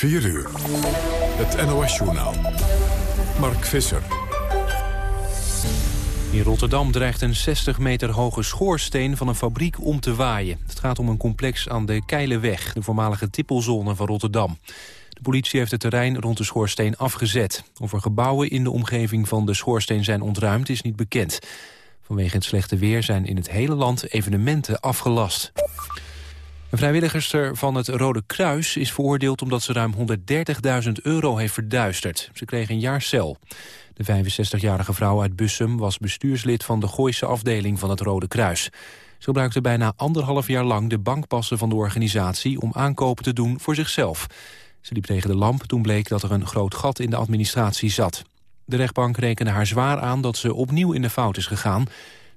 4 uur. Het NOS-journaal. Mark Visser. In Rotterdam dreigt een 60 meter hoge schoorsteen van een fabriek om te waaien. Het gaat om een complex aan de Keilenweg, de voormalige tippelzone van Rotterdam. De politie heeft het terrein rond de schoorsteen afgezet. Of er gebouwen in de omgeving van de schoorsteen zijn ontruimd is niet bekend. Vanwege het slechte weer zijn in het hele land evenementen afgelast. Een vrijwilligster van het Rode Kruis is veroordeeld omdat ze ruim 130.000 euro heeft verduisterd. Ze kreeg een jaar cel. De 65-jarige vrouw uit Bussum was bestuurslid van de Gooise afdeling van het Rode Kruis. Ze gebruikte bijna anderhalf jaar lang de bankpassen van de organisatie om aankopen te doen voor zichzelf. Ze liep tegen de lamp toen bleek dat er een groot gat in de administratie zat. De rechtbank rekende haar zwaar aan dat ze opnieuw in de fout is gegaan.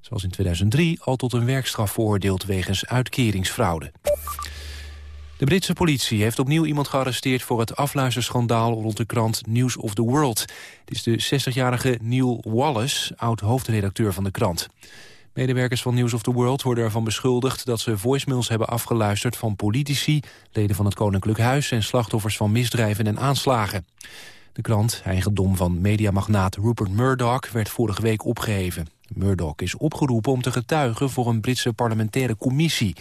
Zoals in 2003 al tot een werkstraf veroordeeld wegens uitkeringsfraude. De Britse politie heeft opnieuw iemand gearresteerd voor het afluisterschandaal rond de krant News of the World. Het is de 60-jarige Neil Wallace, oud-hoofdredacteur van de krant. Medewerkers van News of the World worden ervan beschuldigd dat ze voicemails hebben afgeluisterd van politici, leden van het Koninklijk Huis en slachtoffers van misdrijven en aanslagen. De krant, eigendom van mediamagnaat Rupert Murdoch, werd vorige week opgeheven. Murdoch is opgeroepen om te getuigen voor een Britse parlementaire commissie.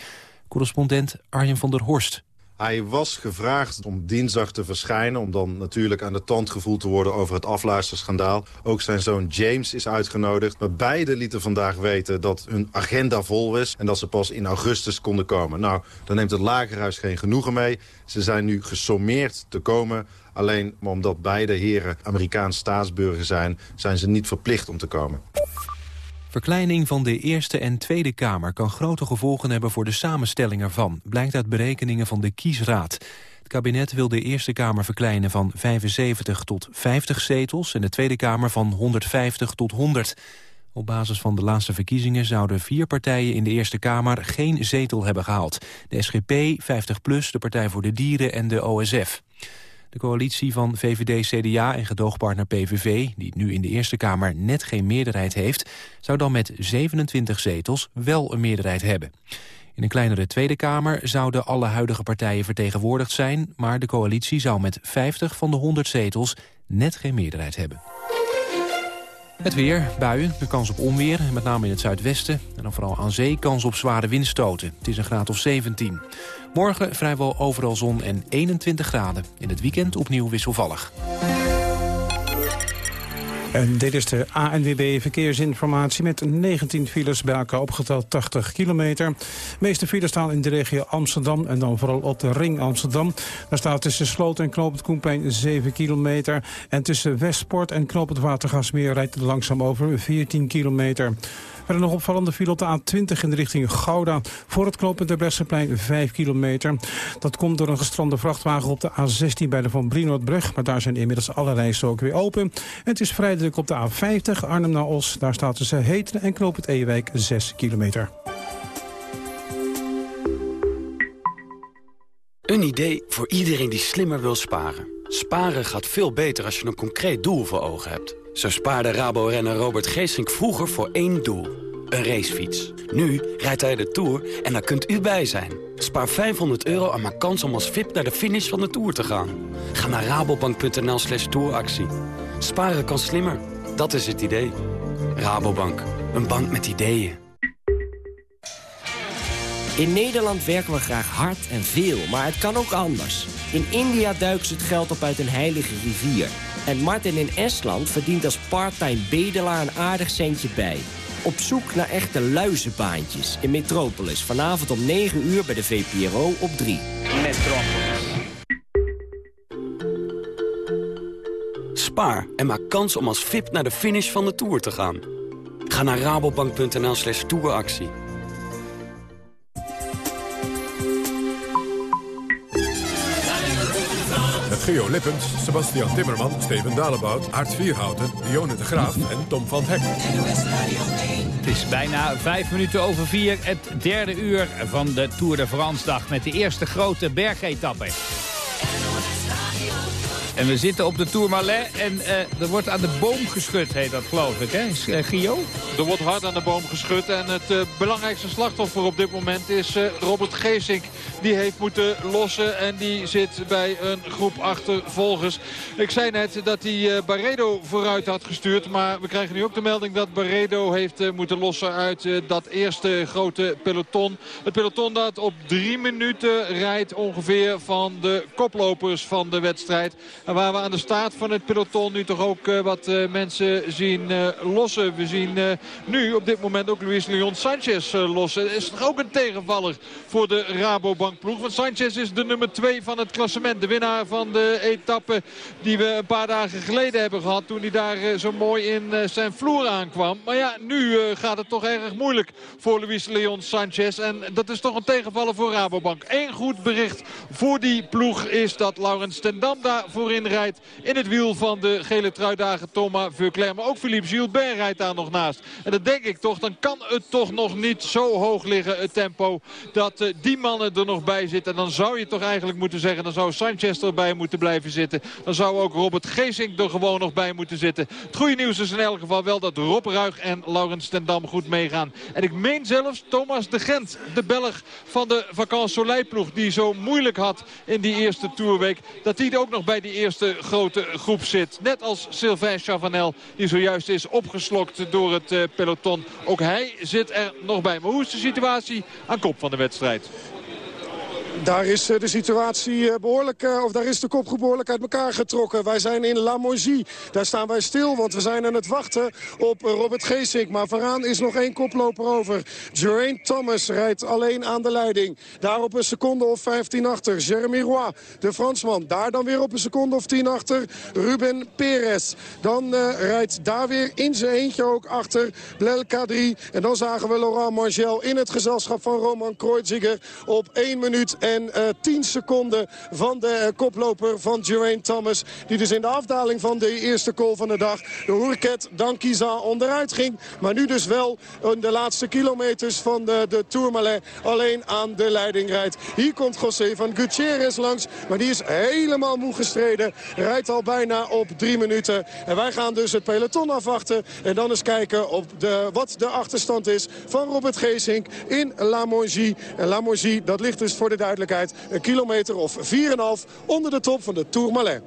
Correspondent Arjen van der Horst. Hij was gevraagd om dinsdag te verschijnen... om dan natuurlijk aan de tand gevoeld te worden over het afluisterschandaal. Ook zijn zoon James is uitgenodigd. Maar beide lieten vandaag weten dat hun agenda vol is... en dat ze pas in augustus konden komen. Nou, daar neemt het Lagerhuis geen genoegen mee. Ze zijn nu gesommeerd te komen... Alleen omdat beide heren Amerikaans staatsburger zijn... zijn ze niet verplicht om te komen. Verkleining van de Eerste en Tweede Kamer kan grote gevolgen hebben voor de samenstelling ervan, blijkt uit berekeningen van de Kiesraad. Het kabinet wil de Eerste Kamer verkleinen van 75 tot 50 zetels en de Tweede Kamer van 150 tot 100. Op basis van de laatste verkiezingen zouden vier partijen in de Eerste Kamer geen zetel hebben gehaald. De SGP, 50PLUS, de Partij voor de Dieren en de OSF. De coalitie van VVD, CDA en gedoogpartner PVV... die nu in de Eerste Kamer net geen meerderheid heeft... zou dan met 27 zetels wel een meerderheid hebben. In een kleinere Tweede Kamer zouden alle huidige partijen vertegenwoordigd zijn... maar de coalitie zou met 50 van de 100 zetels net geen meerderheid hebben. Het weer, buien, de kans op onweer, met name in het zuidwesten. En dan vooral aan zee kans op zware windstoten. Het is een graad of 17. Morgen vrijwel overal zon en 21 graden. In het weekend opnieuw wisselvallig. En dit is de ANWB Verkeersinformatie met 19 files bij elkaar opgeteld 80 kilometer. De meeste files staan in de regio Amsterdam en dan vooral op de ring Amsterdam. Daar staat tussen Sloot en Knoop het Koenpijn 7 kilometer. En tussen Westport en Knoop het Watergasmeer rijdt het langzaam over 14 kilometer. Verder nog opvallende file op de A20 in de richting Gouda. Voor het knooppunt de Bresseplein 5 kilometer. Dat komt door een gestrande vrachtwagen op de A16 bij de Van Brienoordbrug. Maar daar zijn inmiddels alle rijstroken weer open. En het is vrij druk op de A50 Arnhem naar Os. Daar staat tussen Heten en knooppunt Ewijk 6 kilometer. Een idee voor iedereen die slimmer wil sparen. Sparen gaat veel beter als je een concreet doel voor ogen hebt. Zo spaarde Rabo-renner Robert Geesink vroeger voor één doel. Een racefiets. Nu rijdt hij de Tour en daar kunt u bij zijn. Spaar 500 euro en maak kans om als VIP naar de finish van de Tour te gaan. Ga naar rabobank.nl slash touractie. Sparen kan slimmer. Dat is het idee. Rabobank. Een bank met ideeën. In Nederland werken we graag hard en veel, maar het kan ook anders. In India duiken ze het geld op uit een heilige rivier. En Martin in Estland verdient als parttime bedelaar een aardig centje bij. Op zoek naar echte luizenbaantjes in Metropolis. Vanavond om 9 uur bij de VPRO op 3. Metropolis. Spaar en maak kans om als VIP naar de finish van de Tour te gaan. Ga naar rabobank.nl slash touractie. Geo Lippens, Sebastian Timmerman, Steven Dalebout, Aart Vierhouten, Dionne de Graaf en Tom van Hek. Het is bijna vijf minuten over vier, het derde uur van de Tour de France dag... met de eerste grote bergetappe. En we zitten op de Tourmalet en uh, er wordt aan de boom geschud, heet dat geloof ik, hè, uh, Gio? Er wordt hard aan de boom geschud en het uh, belangrijkste slachtoffer op dit moment is Robert Geesink. Die heeft moeten lossen en die zit bij een groep achtervolgers. Ik zei net dat hij Barredo vooruit had gestuurd, maar we krijgen nu ook de melding dat Barredo heeft moeten lossen uit dat eerste grote peloton. Het peloton dat op drie minuten rijdt ongeveer van de koplopers van de wedstrijd. Waar we aan de staart van het peloton nu toch ook uh, wat uh, mensen zien uh, lossen. We zien nu op dit moment ook Luis Leon Sanchez lossen. Is toch ook een tegenvaller voor de Rabobank ploeg. Want Sanchez is de nummer 2 van het klassement. De winnaar van de etappe die we een paar dagen geleden hebben gehad. Toen hij daar zo mooi in zijn vloer aankwam. Maar ja, nu gaat het toch erg moeilijk voor Luis Leon Sanchez. En dat is toch een tegenvaller voor Rabobank. Eén goed bericht voor die ploeg is dat Laurens ten Dam daar voorin rijdt. In het wiel van de gele truidagen Thomas Veuclair. Maar ook Philippe Gilbert rijdt daar nog naast. En dat denk ik toch, dan kan het toch nog niet zo hoog liggen, het tempo. Dat uh, die mannen er nog bij zitten. En dan zou je toch eigenlijk moeten zeggen, dan zou Sanchez erbij moeten blijven zitten. Dan zou ook Robert Geesink er gewoon nog bij moeten zitten. Het goede nieuws is in elk geval wel dat Rob Ruig en Laurens ten Dam goed meegaan. En ik meen zelfs Thomas de Gent, de Belg van de Vacances Soleil ploeg. Die zo moeilijk had in die eerste toerweek. Dat hij ook nog bij die eerste grote groep zit. Net als Sylvain Chavanel die zojuist is opgeslokt door het uh, peloton. Ook hij zit er nog bij. Maar hoe is de situatie aan kop van de wedstrijd? Daar is eh, de situatie eh, behoorlijk, eh, of daar is de kopgroep behoorlijk uit elkaar getrokken. Wij zijn in La Mongie. Daar staan wij stil, want we zijn aan het wachten op Robert Geesink. Maar vooraan is nog één koploper over. Geraint Thomas rijdt alleen aan de leiding. Daar op een seconde of 15 achter. Jeremy Roy, de Fransman. Daar dan weer op een seconde of 10 achter. Ruben Perez. Dan rijdt daar weer in zijn eentje ook achter Blel. En dan zagen we Laurent Margel in het gezelschap van Roman Kreuziger op 1 minuut en uh, eh, 10 seconden van de uh, koploper van Geraint Thomas. Die dus in de afdaling van de eerste call van de dag, de Hourket Dankiza, onderuit ging. Maar nu dus wel in de laatste kilometers van de, de Tourmalet alleen aan de leiding rijdt. Hier komt José van Gutierrez langs, maar die is helemaal moe gestreden. Rijdt al bijna op drie minuten. En wij gaan dus het peloton afwachten. En dan eens kijken op de, wat de achterstand is van Robert Geesink in La Mongie. En La Mongie, dat ligt dus voor de duidelijkheid een kilometer of 4,5 onder de top van de Tourmalet.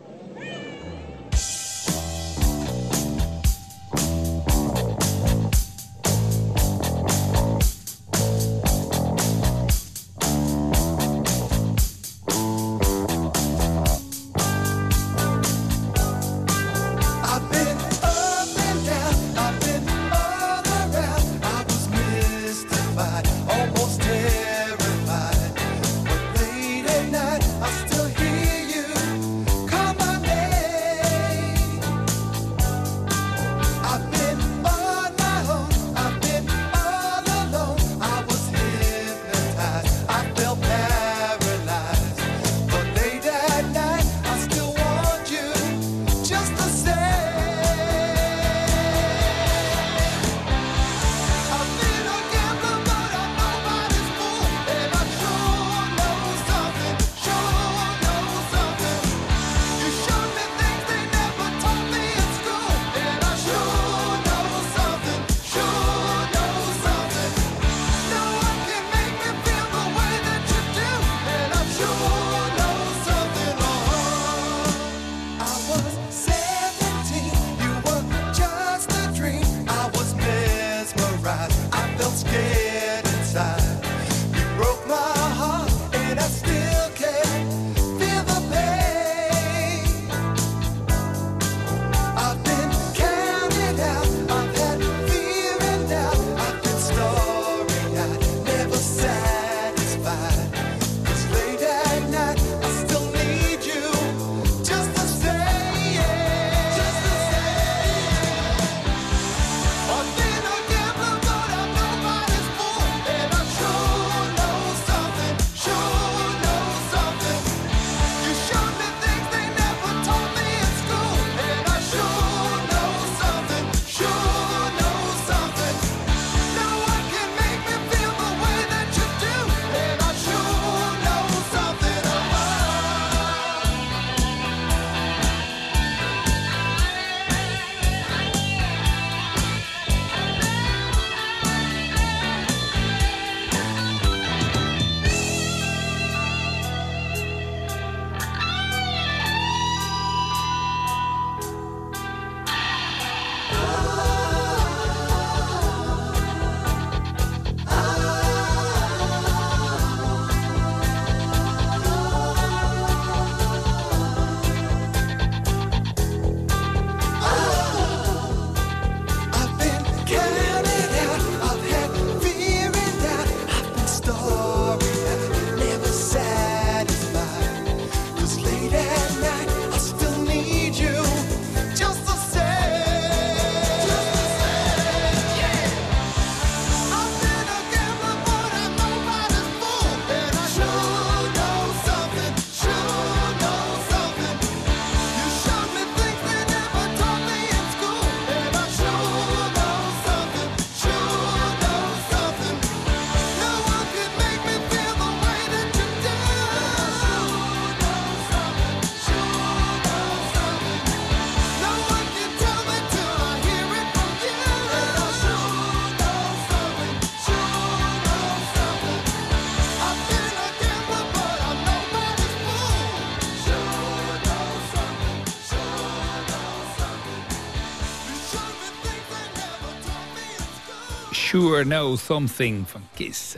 Sure Know Something van Kiss.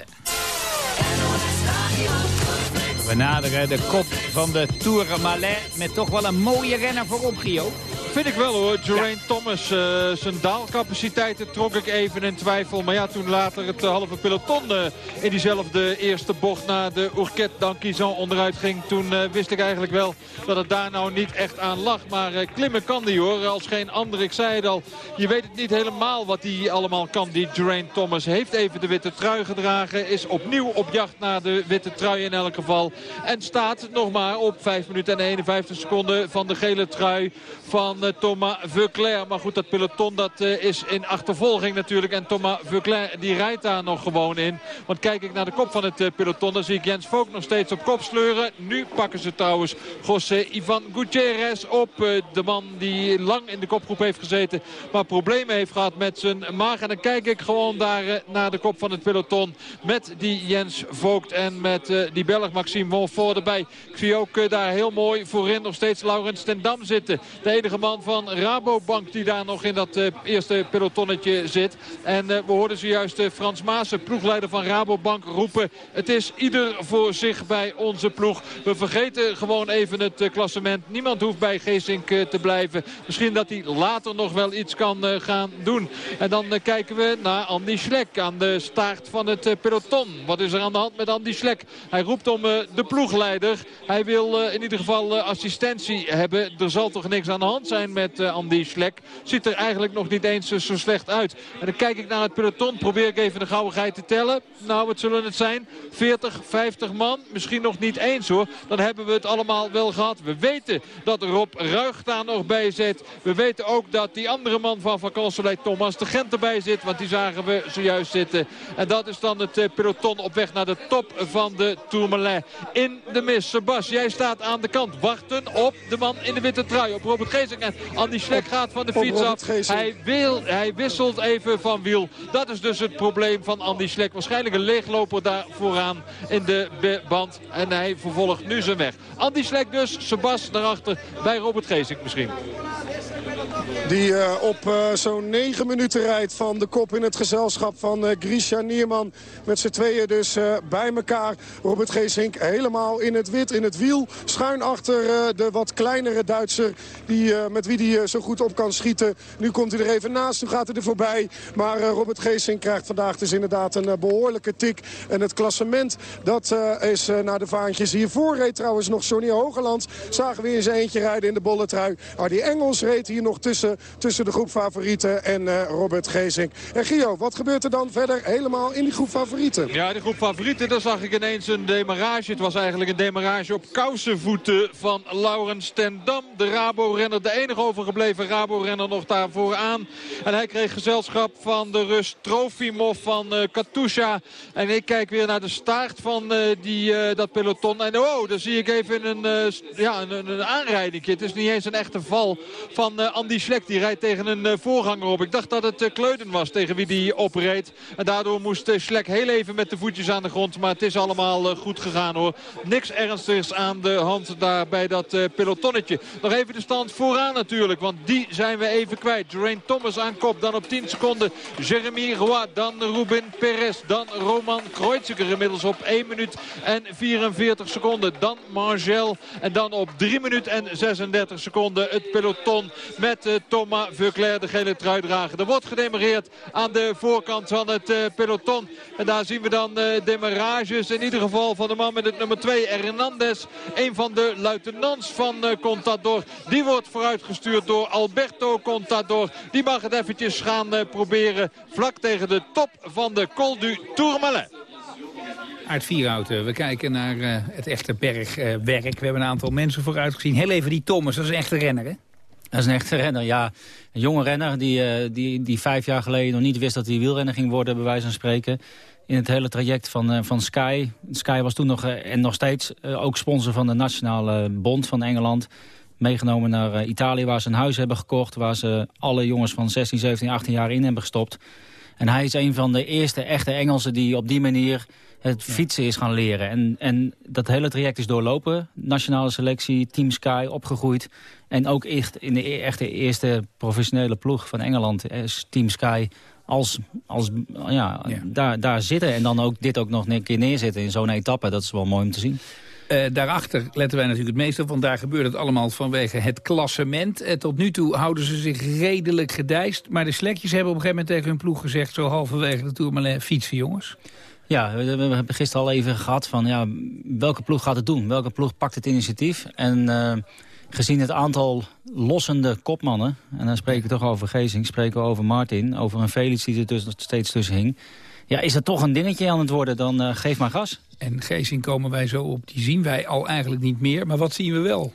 We naderen de kop van de Tour Malais met toch wel een mooie renner voorop, Gio. Vind ik wel hoor. Geraint Thomas, uh, zijn daalcapaciteiten trok ik even in twijfel. Maar ja, toen later het uh, halve peloton uh, in diezelfde eerste bocht naar de Ourquette d'Anquizan onderuit ging. Toen wist ik eigenlijk wel dat het daar nou niet echt aan lag. Maar klimmen kan die hoor, als geen ander. Ik zei het al, je weet het niet helemaal wat hij allemaal kan. Die Geraint Thomas heeft even de witte trui gedragen. Is opnieuw op jacht naar de witte trui in elk geval. En staat nog maar op 5 minuten en 51 seconden van de gele trui van Thomas Veuclair. Maar goed, dat peloton dat, uh, is in achtervolging natuurlijk. En Thomas Veuclair die rijdt daar nog gewoon in. Want kijk ik naar de kop van het uh, peloton. Dan zie ik Jens Vogt nog steeds op kop sleuren. Nu pakken ze trouwens José Ivan Gutierrez op. De man die lang in de kopgroep heeft gezeten. Maar problemen heeft gehad met zijn maag. En dan kijk ik gewoon daar naar de kop van het peloton. Met die Jens Vogt en met die Belg Maxime Wonfort erbij. Ik zie ook daar heel mooi voorin nog steeds Laurens ten Dam zitten. De enige man van Rabobank die daar nog in dat uh, eerste pelotonnetje zit. En uh, we hoorden zojuist uh, Frans Maassen, ploegleider van Rabobank, roepen... het is ieder voor zich bij onze ploeg. We vergeten gewoon even het klassement. Niemand hoeft bij Geesink te blijven. Misschien dat hij later nog wel iets kan gaan doen. En dan kijken we naar Andy Schlek aan de staart van het peloton. Wat is er aan de hand met Andy Schlek? Hij roept om de ploegleider. Hij wil in ieder geval assistentie hebben. Er zal toch niks aan de hand zijn met uh, Andy Schlek. Ziet er eigenlijk nog niet eens zo slecht uit. En dan kijk ik naar het peloton. Probeer ik even de gauwigheid te tellen. Nou, wat zullen het zijn? 40, 50 man. Misschien nog niet eens hoor. Dan hebben we het allemaal wel gehad. We weten dat Rob Ruig daar nog bij zit. We weten ook dat die andere man van Van Thomas de Gent erbij zit. Want die zagen we zojuist zitten. En dat is dan het uh, peloton op weg naar de top van de Tourmalet. In de mis. Sebas, jij staat aan de kant. Wachten op de man in de witte trui. Op Robert Geesink. En Andy Schlek gaat van de fiets af. Hij, wil, hij wisselt even van wiel. Dat is dus het probleem van Andy Schlek. Waarschijnlijk een leegloper daar vooraan in de band. En hij vervolgt nu zijn weg. Andy Schlek dus, Sebas daarachter bij Robert Geesink misschien. Die uh, op uh, zo'n 9 minuten rijdt van de kop in het gezelschap van uh, Grisha Nierman. Met z'n tweeën dus bij elkaar. Robert Geesink helemaal in het wit, in het wiel. Schuin achter de wat kleinere Duitser die, met wie hij zo goed op kan schieten. Nu komt hij er even naast, nu gaat hij er voorbij. Maar Robert Geesink krijgt vandaag dus inderdaad een behoorlijke tik. En het klassement, dat is naar de vaantjes. Hiervoor reed trouwens nog Sonny Hogeland. Zagen we in zijn eentje rijden in de bolletrui. Maar die Engels reed hier nog tussen, tussen de groep favorieten en uh, Robert Geesink. En Gio, wat gebeurt er dan verder helemaal in die groep favorieten? Ja, die groep favorieten, daar zag ik ineens een demarage. Het was eigenlijk een demarage op kousenvoeten van Laurens ten Dam. De Rabo-renner, de enige overgebleven Rabo-renner nog daar vooraan. En hij kreeg gezelschap van de Rus Trofimov van uh, Katusha. En ik kijk weer naar de staart van uh, die, dat peloton. En oh, daar zie ik even een, ja, een, een. Het is niet eens een echte val van Andy Schlek. Die rijdt tegen een uh, voorganger op. Ik dacht dat het uh, Kleuden was tegen wie die opreed. En daardoor moest Schlek heel even met de voetjes aan de grond. Maar het is allemaal goed gegaan hoor. Niks ernstigs aan de hand daar bij dat pelotonnetje. Nog even de stand vooraan natuurlijk. Want die zijn we even kwijt. Geraint Thomas aan kop. Dan op 10 seconden Jeremy Roy. Dan Ruben Perez. Dan Roman Kreuziger inmiddels op 1 minuut en 44 seconden. Dan Margel. En dan op 3 minuten en 36 seconden het peloton met uh, Thomas Veuclair, de gele truidrager. Er wordt gedemareerd aan de voorkant van het uh, peloton. En daar zien we dan uh, demarages. In ieder geval van de man met het nummer 2, Hernandez. Een van de luitenants van Contador. Die wordt vooruitgestuurd door Alberto Contador. Die mag het eventjes gaan proberen vlak tegen de top van de Col du Tourmalet. Uit Vierhouten, we kijken naar het echte bergwerk. We hebben een aantal mensen vooruit gezien. Heel even die Thomas, dat is een echte renner, hè? Dat is een echte renner, ja. Een jonge renner die, uh, die, die vijf jaar geleden nog niet wist dat hij wielrenner ging worden, bij wijze van spreken. In het hele traject van, van Sky. Sky was toen nog, en nog steeds, ook sponsor van de Nationale Bond van Engeland. Meegenomen naar Italië, waar ze een huis hebben gekocht. Waar ze alle jongens van 16, 17, 18 jaar in hebben gestopt. En hij is een van de eerste echte Engelsen die op die manier het fietsen is gaan leren. En, en dat hele traject is doorlopen. Nationale selectie, Team Sky, opgegroeid. En ook echt in de e-, echte eerste professionele ploeg van Engeland is Team Sky als, als ja, Daar, daar zitten. En dan ook dit ook nog een keer neerzetten in zo'n etappe. Dat is wel mooi om te zien. Uh, daarachter letten wij natuurlijk het meeste op, want daar gebeurt het allemaal vanwege het klassement. Uh, tot nu toe houden ze zich redelijk gedijst. Maar de slekjes hebben op een gegeven moment tegen hun ploeg gezegd... zo halverwege de Tourmalet fietsen, jongens. Ja, we, we, hebben gisteren al even gehad van ja, welke ploeg gaat het doen? Welke ploeg pakt het initiatief? En uh, gezien het aantal lossende kopmannen... en dan spreken we toch over Gezing, spreken we over Martin... over een Felix die er dus nog steeds tussen hing... Ja, is dat toch een dingetje aan het worden, dan uh, geef maar gas. En Gezing komen wij zo op, die zien wij al eigenlijk niet meer. Maar wat zien we wel?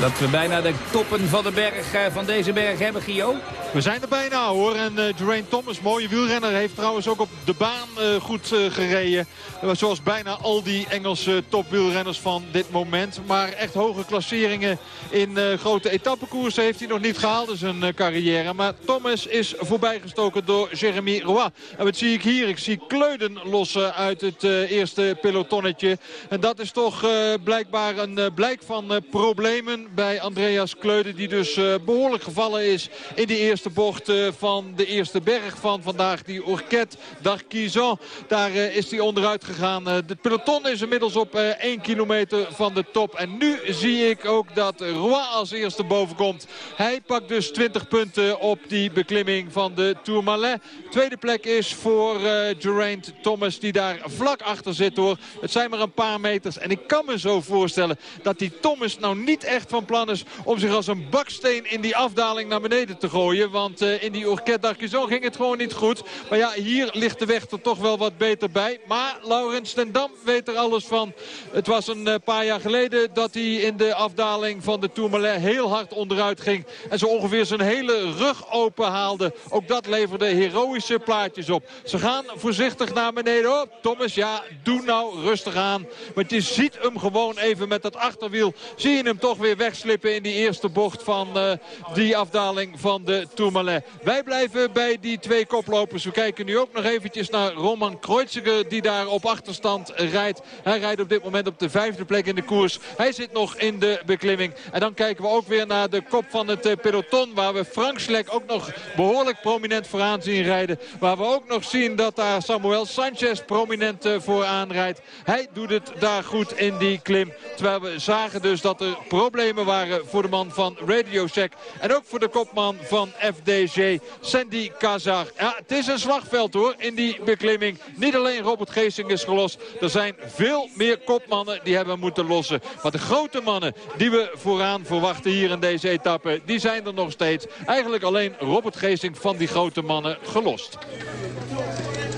Dat we bijna de toppen van de berg, eh, van deze berg hebben, Gio. We zijn er bijna hoor. En uh, Thomas, mooie wielrenner, heeft trouwens ook op de baan uh, goed uh, gereden. zoals bijna al die Engelse topwielrenners van dit moment. Maar echt hoge klasseringen in grote etappekoersen heeft hij nog niet gehaald in zijn carrière. Maar Thomas is voorbijgestoken door Jeremy Roy. En wat zie ik hier? Ik zie Kleuden lossen uit het eerste pelotonnetje. En dat is toch blijkbaar een blijk van problemen bij Andreas Kleuden. Die dus behoorlijk gevallen is in die eerste bocht eh, van de eerste berg van vandaag. Die Orquet d'Arquizan. Daar eh, is hij onderuit gegaan. Het eh, peloton is inmiddels op 1 kilometer van de top. En nu zie ik ook dat Roy als eerste boven komt. Hij pakt dus 20 punten op die beklimming van de Tourmalet. Tweede plek is voor Geraint Thomas die daar vlak achter zit hoor. Het zijn maar een paar meters. En ik kan me zo voorstellen dat die Thomas nou niet echt van plan is om zich als een baksteen in die afdaling naar beneden te gooien. Want uh, in die Orquet zo ging het gewoon niet goed. Maar ja, hier ligt de weg er toch wel wat beter bij. Maar Laurens ten Dam weet er alles van. Het was een uh, paar jaar geleden dat hij in de afdaling van de Tourmalet heel hard onderuit ging. En zo ongeveer zijn hele rug open haalde. Ook dat leverde heroïsche plaatjes op. Ze gaan voorzichtig naar beneden. Oh, Thomas, ja, doe nou rustig aan. Want je ziet hem gewoon even met dat achterwiel. Zie je hem toch weer wegslippen in die eerste bocht van uh, die afdaling van de Tourmalet. Wij blijven bij die twee koplopers. We kijken nu ook nog eventjes naar Roman Kreuziger die daar op achterstand rijdt. Hij rijdt op dit moment op de vijfde plek in de koers. Hij zit nog in de beklimming. En dan kijken we ook weer naar de kop van het eh, peloton. Waar we Frank Slek ook nog behoorlijk prominent vooraan zien rijden. Waar we ook nog zien dat daar Samuel Sanchez prominent eh, vooraan rijdt. Hij doet het daar goed in die klim. Terwijl we zagen dus dat er problemen waren voor de man van Radio Shack. En ook voor de kopman van FDG, Sandy Kazar. Ja, het is een slagveld hoor in die beklimming. Niet alleen Robert Geesing is gelost. Er zijn veel meer kopmannen die hebben moeten lossen. Maar de grote mannen die we vooraan verwachten hier in deze etappe... die zijn er nog steeds. Eigenlijk alleen Robert Geesing van die grote mannen gelost.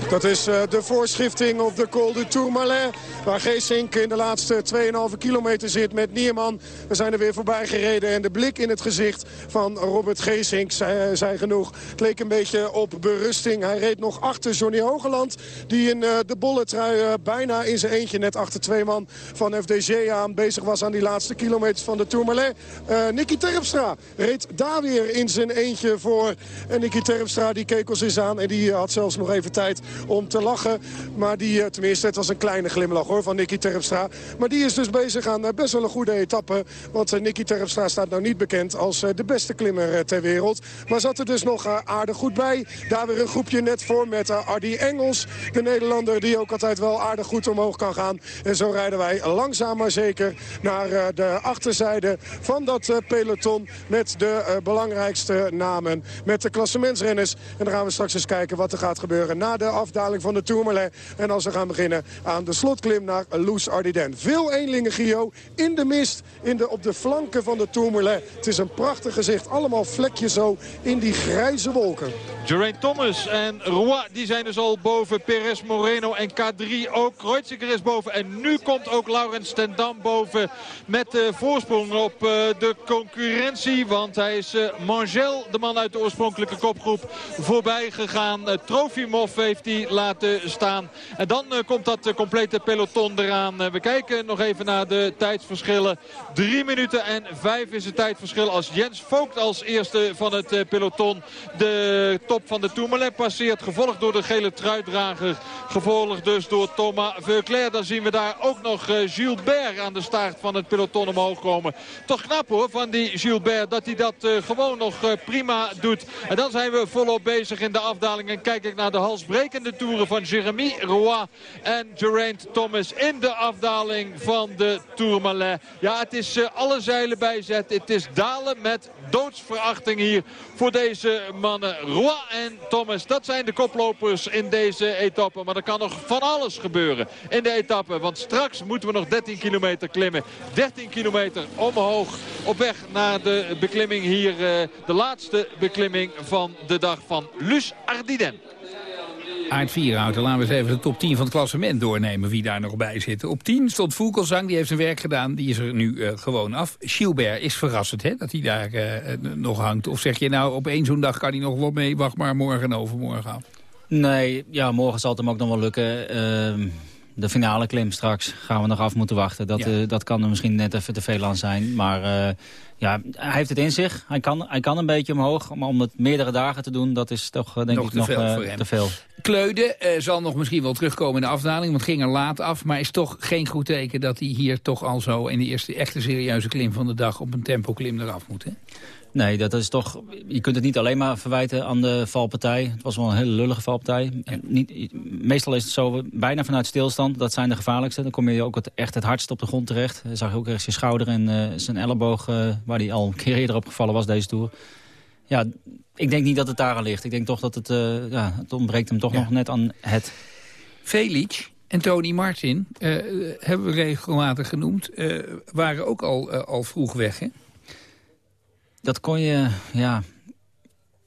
Dat is uh, de voorschrifting op de Col du Tourmalet. Waar Geesink in de laatste 2,5 kilometer zit met Nierman. We zijn er weer voorbij gereden. En de blik in het gezicht van Robert Geesink zei, zei genoeg. Het leek een beetje op berusting. Hij reed nog achter Johnny Hogeland. Die in uh, de bolletrui bijna in zijn eentje net achter twee man van FDG aan bezig was aan die laatste kilometers van de Tourmalet. Nicky Terpstra reed daar weer in zijn eentje voor. En Nicky Terpstra die keek ons eens aan en die had zelfs nog even tijd om te lachen. Maar die, eh, tenminste, het was een kleine glimlach hoor, van Nicky Terpstra. Maar die is dus bezig aan eh, best wel een goede etappe. Want eh, Nicky Terpstra staat nou niet bekend als de beste klimmer ter wereld. Maar zat er dus nog aardig goed bij. Daar weer een groepje net voor met Ardy Engels. De Nederlander die ook altijd wel aardig goed omhoog kan gaan. En zo rijden wij langzaam maar zeker naar de achterzijde van dat peloton. Met de belangrijkste namen. Met de klassementsrenners. En dan gaan we straks eens kijken wat er gaat gebeuren na de afdeling afdaling van de Tourmalet. En als we gaan beginnen aan de slotklim naar Loes Ardiden. Veel eenlingen, Gio, in de mist, in de, op de flanken van de Tourmalet. Het is een prachtig gezicht. Allemaal vlekjes zo in die grijze wolken. Geraint Thomas en Roy, die zijn dus al boven. Perez Moreno en K3 ook. Kreuziger is boven. En nu komt ook Laurens ten Dam boven met de voorsprong op uh, de concurrentie. Want hij is uh, Mangel, de man uit de oorspronkelijke kopgroep, voorbij gegaan. Uh, Trofimov heeft hij Laten staan. En dan komt dat complete peloton eraan. we kijken nog even naar de tijdsverschillen. 3 minuten en 5 is het tijdverschil als Jens Vogt als eerste van het peloton de top van de Tourmalet passeert. Gevolgd door de gele truitdrager. Gevolgd dus door Thomas Veuclair. Dan zien we daar ook nog Gilbert aan de staart van het peloton omhoog komen. Toch knap hoor van die Gilbert dat hij dat gewoon nog prima doet. En dan zijn we volop bezig in de afdaling. En kijk ik naar de halsbrekende toeren van Jeremy Roy en Geraint Thomas in de afdaling van de Tourmalet. Ja, het is uh, alle zeilen bijzet. Het is dalen met doodsverachting hier voor deze mannen. Roy en Thomas, dat zijn de koplopers in deze etappe. Maar er kan nog van alles gebeuren in de etappe. Want straks moeten we nog 13 kilometer klimmen. 13 kilometer omhoog op weg naar de beklimming hier. Uh, de laatste beklimming van de dag van Lus Ardiden. Aard Vierhouten, laten we eens even de top 10 van het klassement doornemen wie daar nog bij zit. Op 10 stond Voelkelzang, die heeft zijn werk gedaan, die is er nu uh, gewoon af. Gilbert is verrassend hè, dat hij daar uh, nog hangt. Of zeg je nou, op één zo'n dag kan hij nog wel mee, wacht maar morgen en overmorgen af. Nee, ja, morgen zal het hem ook nog wel lukken. Uh, de finale klim straks gaan we nog af moeten wachten. Dat, ja. dat kan er misschien net even te veel aan zijn. Maar ja, hij heeft het in zich. Hij kan, hij kan een beetje omhoog. Maar om het meerdere dagen te doen, dat is toch uh, denk nog ik te nog veel te veel. Kleude zal nog misschien wel terugkomen in de afdaling. Want ging er laat af. Maar is toch geen goed teken dat hij hier toch al zo... in de eerste echte serieuze klim van de dag op een tempo klim eraf moet. Hè? Nee, dat is toch, je kunt het niet alleen maar verwijten aan de valpartij. Het was wel een hele lullige valpartij. Ja. Niet, meestal is het zo, bijna vanuit stilstand. Dat zijn de gevaarlijkste. Dan kom je ook het, echt het hardst op de grond terecht. Dan zag je ook ergens zijn schouder en uh, zijn elleboog... Uh, waar hij al een keer eerder op gevallen was deze Tour. Ja, ik denk niet dat het daar aan ligt. Ik denk toch dat het, uh, ja, het ontbreekt hem toch ja. nog net aan het. Felix en Tony Martin, hebben we regelmatig genoemd... waren ook al, al vroeg weg, hè? Dat kon je, ja...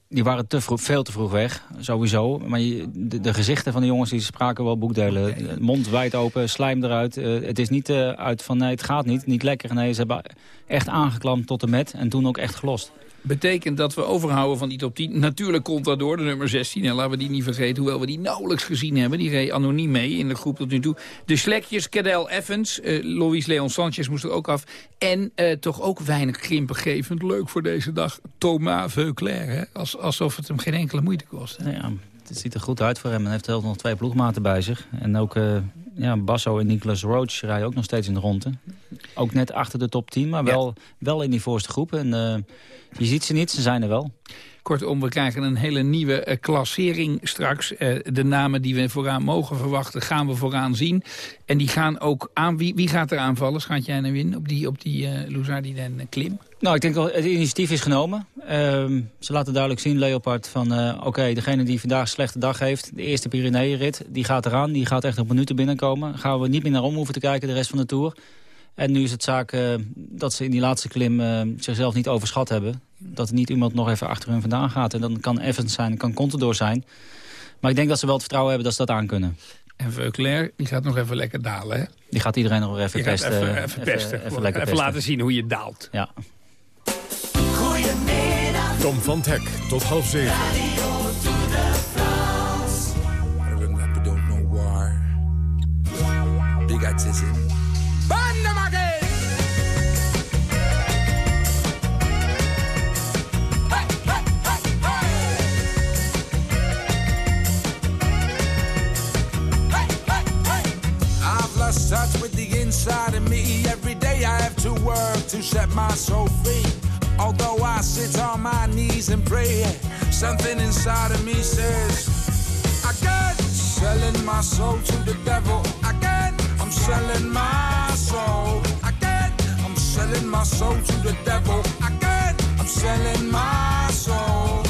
Die waren te vroeg, veel te vroeg weg, sowieso. Maar je, de, de, gezichten van de jongens die spraken wel boekdelen. Mond wijd open, slijm eruit. Uh, het is niet uh, uit van nee, het gaat niet, niet lekker. Nee, ze hebben echt aangeklampt tot de met en toen ook echt gelost. Betekent dat we overhouden van die top 10. Natuurlijk komt dat door, de nummer 16. En laten we die niet vergeten, hoewel we die nauwelijks gezien hebben. Die reed anoniem mee in de groep tot nu toe. De slekjes, Cadel Evans, uh, Luis Leon Sanchez moest er ook af. En uh, toch ook weinig grimpengevend. Leuk voor deze dag, Thomas Veuclair. Als, alsof het hem geen enkele moeite kost. Ja, het ziet er goed uit voor hem. Hij heeft nog twee ploegmaten bij zich. En ook uh, ja, Basso en Nicolas Roach rijden ook nog steeds in de ronde. Ook net achter de top 10, maar wel, ja. wel in die voorste groep. En uh, je ziet ze niet, ze zijn er wel. Kortom, we krijgen een hele nieuwe uh, klassering straks. Uh, de namen die we vooraan mogen verwachten, gaan we vooraan zien. En die gaan ook aan... Wie, wie gaat er aanvallen, schat jij nou in, op die, op die Luzardi en Klim? Nou, ik denk dat het initiatief is genomen. Uh, ze laten duidelijk zien, Leopard, van uh, oké, okay, degene die vandaag een slechte dag heeft... de eerste Pyreneeënrit, die gaat eraan, die gaat echt op minuten binnenkomen. Gaan we niet meer naar om hoeven te kijken de rest van de Tour. En nu is het zaak uh, dat ze in die laatste klim uh, zichzelf niet overschat hebben. Dat er niet iemand nog even achter hun vandaan gaat. En dan kan Evans zijn, kan Contador zijn. Maar ik denk dat ze wel het vertrouwen hebben dat ze dat aan kunnen. En Veuclair, die gaat nog even lekker dalen, hè? Die gaat iedereen nog even die pesten. Even, even, pesten. Even, even, even laten zien hoe je daalt. Ja. Tom van Hek, tot half zeven. Touch with the inside of me. Every day I have to work to set my soul free. Although I sit on my knees and pray, something inside of me says, Again, selling my soul to the devil. Again, I'm selling my soul. Again, I'm selling my soul to the devil. Again, I'm selling my soul.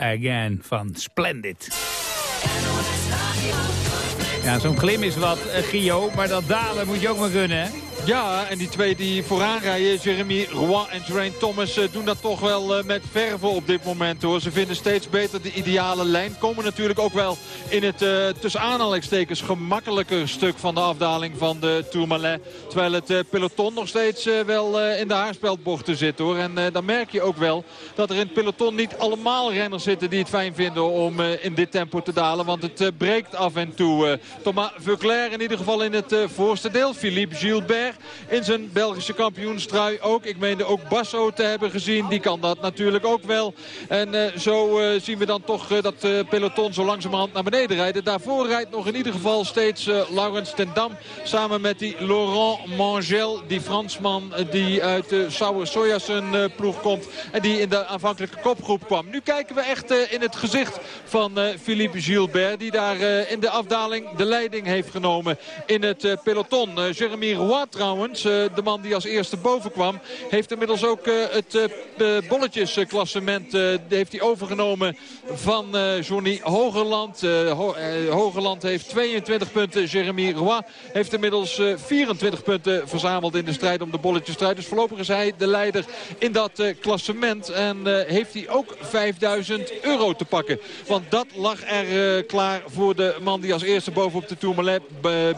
Again van Splendid. Ja, zo'n klim is wat, eh, Gio, maar dat dalen moet je ook maar kunnen, hè? Ja, en die twee die vooraan rijden, Jeremy Roy en Geraint Thomas, eh, doen dat toch wel eh, met verve op dit moment hoor. Ze vinden steeds beter de ideale lijn. Komen natuurlijk ook wel in het uh, tussen aanhalingstekens gemakkelijker stuk van de afdaling van de Tourmalet. Terwijl het peloton nog steeds wel in de haarspeldbochten zit hoor. En dan merk je ook wel dat er in het peloton niet allemaal renners zitten die het fijn vinden om in dit tempo te dalen. Want het breekt af en toe. Thomas Veuclair in ieder geval in het voorste deel. Philippe Gilbert in zijn Belgische kampioenstrui ook. Ik meende ook Basso te hebben gezien. Die kan dat natuurlijk ook wel. En uh, zo uh, zien we dan toch uh, dat peloton zo langzamerhand naar beneden rijden. Daarvoor rijdt nog in ieder geval steeds Laurens ten Dam. Samen met die Laurent Mangel. Die Fransman die uit de Sauer Sojassen ploeg komt. En die in de aanvankelijke kopgroep kwam. Nu kijken we echt in het gezicht van Philippe Gilbert. Die daar in de afdaling de leiding heeft genomen in het peloton. Jeremy Roy trouwens, de man die als eerste boven kwam... heeft inmiddels ook het bolletjesklassement heeft hij overgenomen van Johnny Hogerland. Hogerland heeft 22 punten. Jeremy Roy heeft inmiddels 24 punten verzameld in de strijd om de bolletjesstrijd. Dus voorlopig is hij de leider in dat klassement. En heeft hij ook 5000 euro te pakken. Want dat lag er klaar voor de man die als eerste boven op de Tourmalet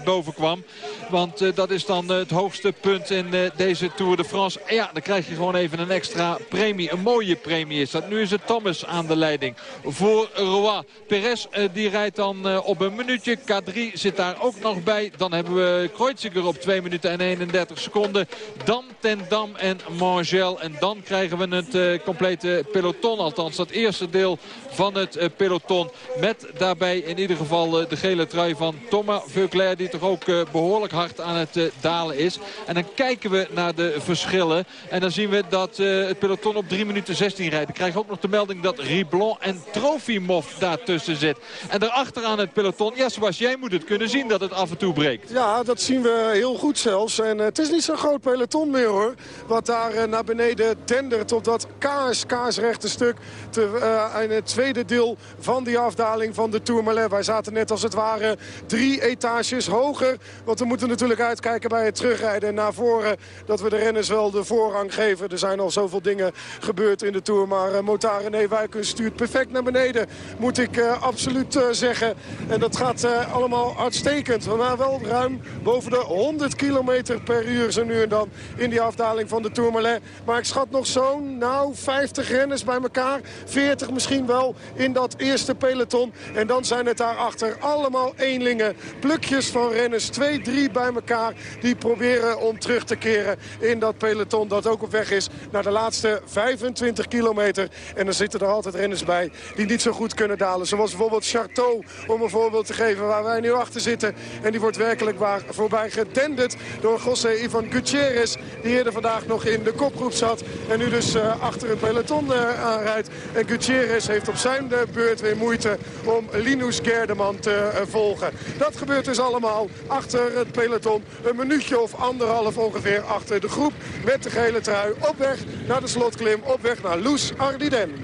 boven kwam. Want dat is dan het hoogste punt in uh, deze Tour de France. Ja, dan krijg je gewoon even een extra premie. Een mooie premie is dat. Nu is het Thomas aan de leiding voor Roy. Perez uh, die rijdt dan uh, op een minuutje. K3 zit daar ook nog bij. Dan hebben we Kreuziger op 2 minuten en 31 seconden. Dan Ten Dam en Mangel. En dan krijgen we het complete peloton. Althans dat eerste deel van het peloton. Met daarbij in ieder geval de gele trui van Thomas Veuclair. Die toch ook behoorlijk hard aan het dalen is. En dan kijken we naar de verschillen. En dan zien we dat uh, het peloton op 3 minuten 16 rijdt. Ik krijg ook nog de melding dat Riblon en Trofimov daartussen zit. En daarachter aan het peloton, ja zoals jij moet het kunnen zien dat het af en toe breekt. Ja, dat zien we heel goed zelfs. En uh, het is niet zo'n groot peloton meer hoor. Wat daar uh, naar beneden dendert op dat kaars, kaarsrechte stuk. Te, in het tweede deel van die afdaling van de Tourmalet. Wij zaten net als het ware drie etages hoger. Want we moeten natuurlijk uitkijken bij het terug terugrijden naar voren. Dat we de renners wel de voorrang geven. Er zijn al zoveel dingen gebeurd in de Tour. Maar uh, Motare Wijken stuurt perfect naar beneden. Moet ik uh, absoluut uh, zeggen. En dat gaat allemaal uitstekend. Maar wel ruim boven de 100 km per uur zo nu en dan in die afdaling van de Tourmalet. Maar ik schat nog zo'n nou 50 renners bij elkaar. 40 misschien wel in dat eerste peloton. En dan zijn het daarachter allemaal eenlingen. Plukjes van renners. Twee, drie bij elkaar. Die proberen om terug te keren in dat peloton. Dat ook op weg is naar de laatste 25 kilometer. En dan zitten er altijd renners bij die niet zo goed kunnen dalen. Zoals bijvoorbeeld Charteau, om een voorbeeld te geven waar wij nu achter zitten. En die wordt werkelijk waar voorbij gedenderd door José Ivan Gutierrez. Die eerder vandaag nog in de kopgroep zat. En nu dus uh, achter het peloton uh, aanrijdt. En Gutierrez heeft op zijn beurt weer moeite om Linus Gerdeman te volgen. Dat gebeurt dus allemaal achter het peloton. Een minuutje of anderhalf ongeveer achter de groep met de gele trui. Op weg naar de slotklim, op weg naar Loes Ardiden.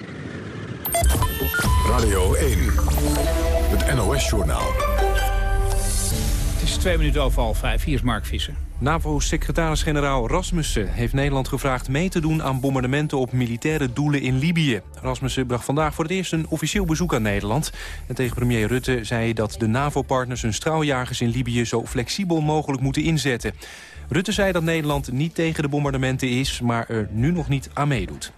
Radio 1, het NOS-journaal. Twee minuten over half vijf. Hier Mark. NAVO-secretaris-generaal Rasmussen heeft Nederland gevraagd mee te doen aan bombardementen op militaire doelen in Libië. Rasmussen bracht vandaag voor het eerst een officieel bezoek aan Nederland. En tegen premier Rutte zei hij dat de NAVO-partners hun straaljagers in Libië zo flexibel mogelijk moeten inzetten. Rutte zei dat Nederland niet tegen de bombardementen is, maar er nu nog niet aan meedoet.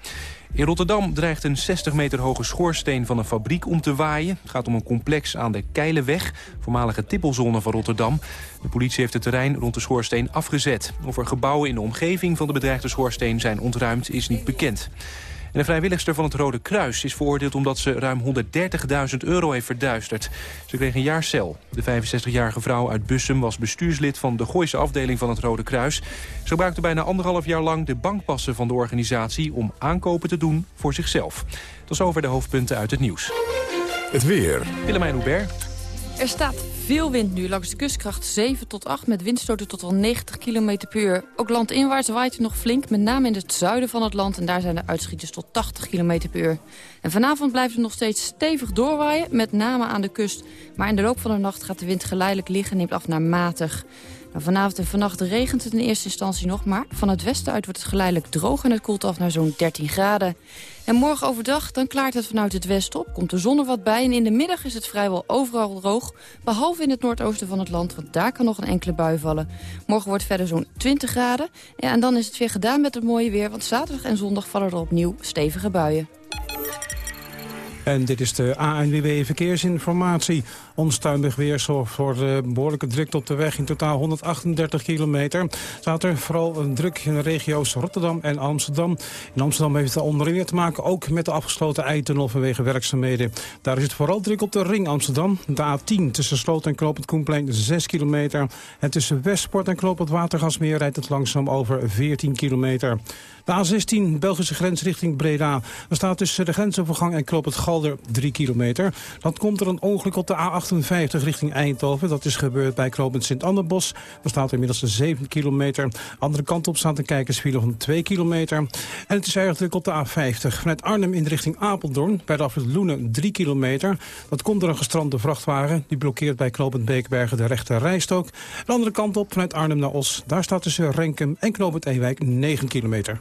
In Rotterdam dreigt een 60 meter hoge schoorsteen van een fabriek om te waaien. Het gaat om een complex aan de Keilenweg, voormalige tippelzone van Rotterdam. De politie heeft het terrein rond de schoorsteen afgezet. Of er gebouwen in de omgeving van de bedreigde schoorsteen zijn ontruimd is niet bekend. En de vrijwilligster van het Rode Kruis is veroordeeld omdat ze ruim 130.000 euro heeft verduisterd. Ze kreeg een jaar cel. De 65-jarige vrouw uit Bussum was bestuurslid van de Gooise afdeling van het Rode Kruis. Ze gebruikte bijna anderhalf jaar lang de bankpassen van de organisatie om aankopen te doen voor zichzelf. Tot zover de hoofdpunten uit het nieuws. Het weer. Willemijn Hubert. Er staat veel wind nu langs de kustkracht 7 tot 8... met windstoten tot wel 90 km per uur. Ook landinwaarts waait het nog flink, met name in het zuiden van het land... en daar zijn de uitschieters tot 80 km per uur. En vanavond blijft het nog steeds stevig doorwaaien, met name aan de kust. Maar in de loop van de nacht gaat de wind geleidelijk liggen en neemt af naar matig. Nou, vanavond en vannacht regent het in eerste instantie nog, maar van het westen uit wordt het geleidelijk droog en het koelt af naar zo'n 13 graden. En morgen overdag dan klaart het vanuit het westen op, komt de zon er wat bij... en in de middag is het vrijwel overal droog, behalve in het noordoosten van het land... want daar kan nog een enkele bui vallen. Morgen wordt verder zo'n 20 graden ja, en dan is het weer gedaan met het mooie weer... want zaterdag en zondag vallen er opnieuw stevige buien. En dit is de ANWB Verkeersinformatie. Onstuimig weer zorgt voor de behoorlijke drukte op de weg. In totaal 138 kilometer. Staat er vooral druk in de regio's Rotterdam en Amsterdam. In Amsterdam heeft het onderin weer te maken ook met de afgesloten eitunnel vanwege werkzaamheden. Daar is het vooral druk op de ring Amsterdam. De A10 tussen Sloot en Knoop het Koenplein 6 kilometer. En tussen Westport en Knoop het Watergasmeer rijdt het langzaam over 14 kilometer. De A16, Belgische grens richting Breda. Er staat tussen de grensovergang en Kloop het Galder 3 kilometer. Dan komt er een ongeluk op de A58 richting Eindhoven. Dat is gebeurd bij Knoopend Sint-Anderbos. Er staat inmiddels 7 kilometer. Andere kant op staat een kijkersfile van 2 kilometer. En het is druk op de A50. Vanuit Arnhem in de richting Apeldoorn. Bij de afrit Loenen 3 kilometer. Dat komt door een gestrande vrachtwagen. Die blokkeert bij Knopend Beekbergen de rechte rijstok. De andere kant op vanuit Arnhem naar Os. Daar staat tussen Renkum en Knopend Ewijk 9 kilometer.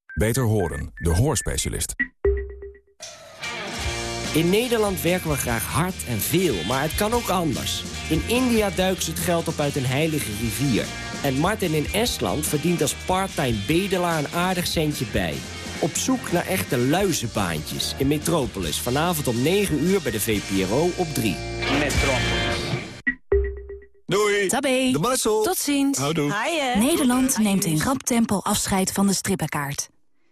Beter Horen, de hoorspecialist. In Nederland werken we graag hard en veel, maar het kan ook anders. In India duiken ze het geld op uit een heilige rivier. En Martin in Estland verdient als parttime bedelaar een aardig centje bij. Op zoek naar echte luizenbaantjes in Metropolis. Vanavond om 9 uur bij de VPRO op 3. Metropolis. Doei. Tabé. De Marcel. Tot ziens. Houdoe. Nederland neemt in rap tempo afscheid van de strippenkaart.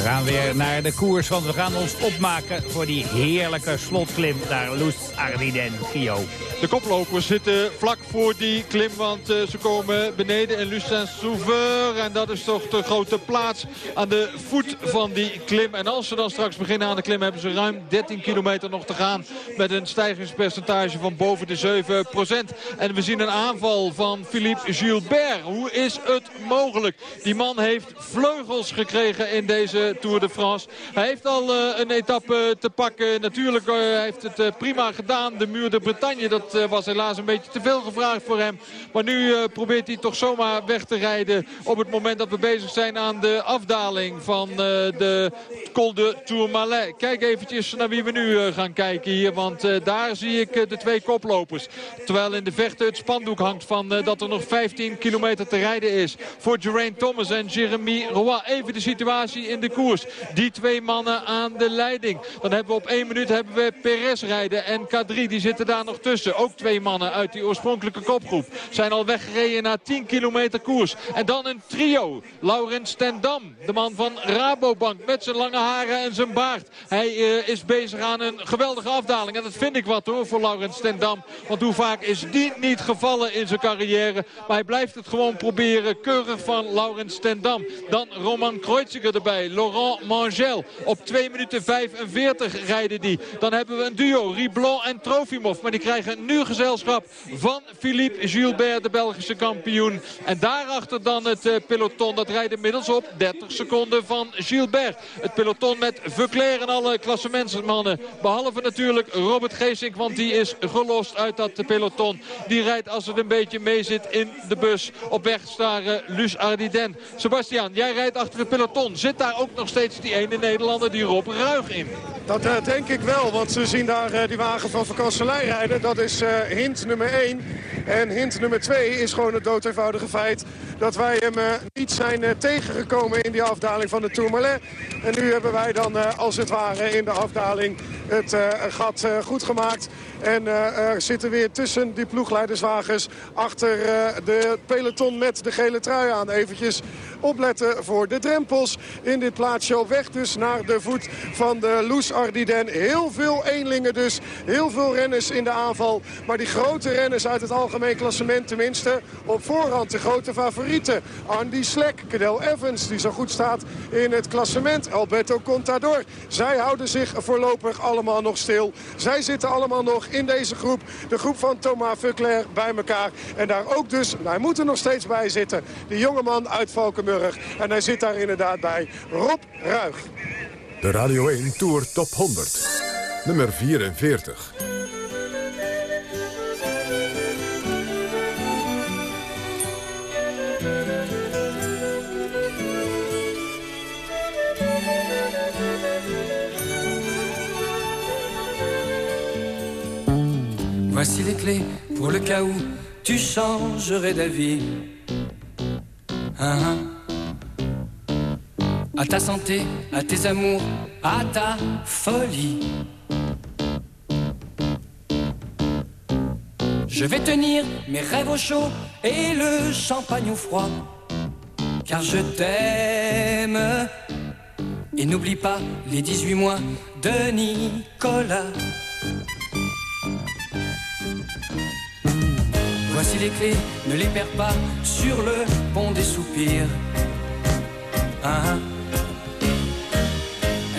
We gaan weer naar de koers, want we gaan ons opmaken voor die heerlijke slotklim naar Luz Ardiden Gio. De koplopers zitten vlak voor die klim, want uh, ze komen beneden in Lucin Sauveur. En dat is toch de grote plaats aan de voet van die klim. En als ze dan straks beginnen aan de klim, hebben ze ruim 13 kilometer nog te gaan. Met een stijgingspercentage van boven de 7% En we zien een aanval van Philippe Gilbert. Hoe is het mogelijk? Die man heeft vleugels gekregen in deze Tour de France. Hij heeft al uh, een etappe te pakken. Natuurlijk uh, heeft het uh, prima gedaan. De muur de Bretagne, dat was helaas een beetje te veel gevraagd voor hem. Maar nu probeert hij toch zomaar weg te rijden op het moment dat we bezig zijn aan de afdaling van de Col de Tourmalet. Kijk eventjes naar wie we nu gaan kijken hier, want daar zie ik de twee koplopers. Terwijl in de vechten het spandoek hangt van dat er nog 15 kilometer te rijden is voor Geraint Thomas en Jeremy Roy. Even de situatie in de koers. Die twee mannen aan de leiding. Dan hebben we op één minuut hebben we Perez rijden en K3. Die zitten daar nog tussen. Ook twee mannen uit die oorspronkelijke kopgroep. Zijn al weggereden na 10 kilometer koers. En dan een trio. Laurens Stendam. De man van Rabobank. Met zijn lange haren en zijn baard. Hij uh, is bezig aan een geweldige afdaling. En dat vind ik wat hoor voor Laurens Stendam. Want hoe vaak is die niet gevallen in zijn carrière. Maar hij blijft het gewoon proberen. Keurig van Laurens Stendam. Dan Roman Kreuziger erbij. Laurent Mangel. Op 2 minuten 45 rijden die. Dan hebben we een duo, Riblon en Trofimov. Maar die krijgen nu gezelschap van Philippe Gilbert, de Belgische kampioen. En daarachter dan het uh, peloton. Dat rijdt inmiddels op 30 seconden van Gilbert. Het peloton met Veuclair en alle klassementsmannen. Behalve natuurlijk Robert Geesink, want die is gelost uit dat peloton. Die rijdt als het een beetje mee zit in de bus op weg naar uh, Luz Ardiden. Sebastian, jij rijdt achter het peloton. Zit daar ook nog steeds die ene Nederlander, die Rob Ruig in. Dat uh, denk ik wel, want ze zien daar uh, die wagen van Vakanselij rijden. Dat is uh, hint nummer 1. En hint nummer 2 is gewoon het dood eenvoudige feit dat wij hem niet zijn tegengekomen in die afdaling van de Tourmalet. En nu hebben wij dan als het ware in de afdaling het gat goed gemaakt. En zitten weer tussen die ploegleiderswagens achter de peloton met de gele trui aan. Eventjes opletten voor de drempels in dit plaatsje op weg dus naar de voet van de Loes Heel veel eenlingen dus, heel veel renners in de aanval. Maar die grote renners uit het algemeen klassement tenminste op voorhand de grote favorieten. Andy Slek, Cadel Evans die zo goed staat in het klassement. Alberto Contador. Zij houden zich voorlopig allemaal nog stil. Zij zitten allemaal nog in deze groep. De groep van Thomas Vuclair bij elkaar. En daar ook dus, hij moet er nog steeds bij zitten. De jongeman uit Valkenburg. En hij zit daar inderdaad bij. Rob Ruig. De Radio 1 Tour Top 100. Nummer 44. Voici les clés pour le cas où tu changerais d'avis. Hein, à ta santé, à tes amours, à ta folie. Je vais tenir mes rêves au chaud et le champagne au froid. Car je t'aime. Et n'oublie pas les 18 mois de Nicolas. Voici les clés, ne les perds pas sur le pont des soupirs. Hein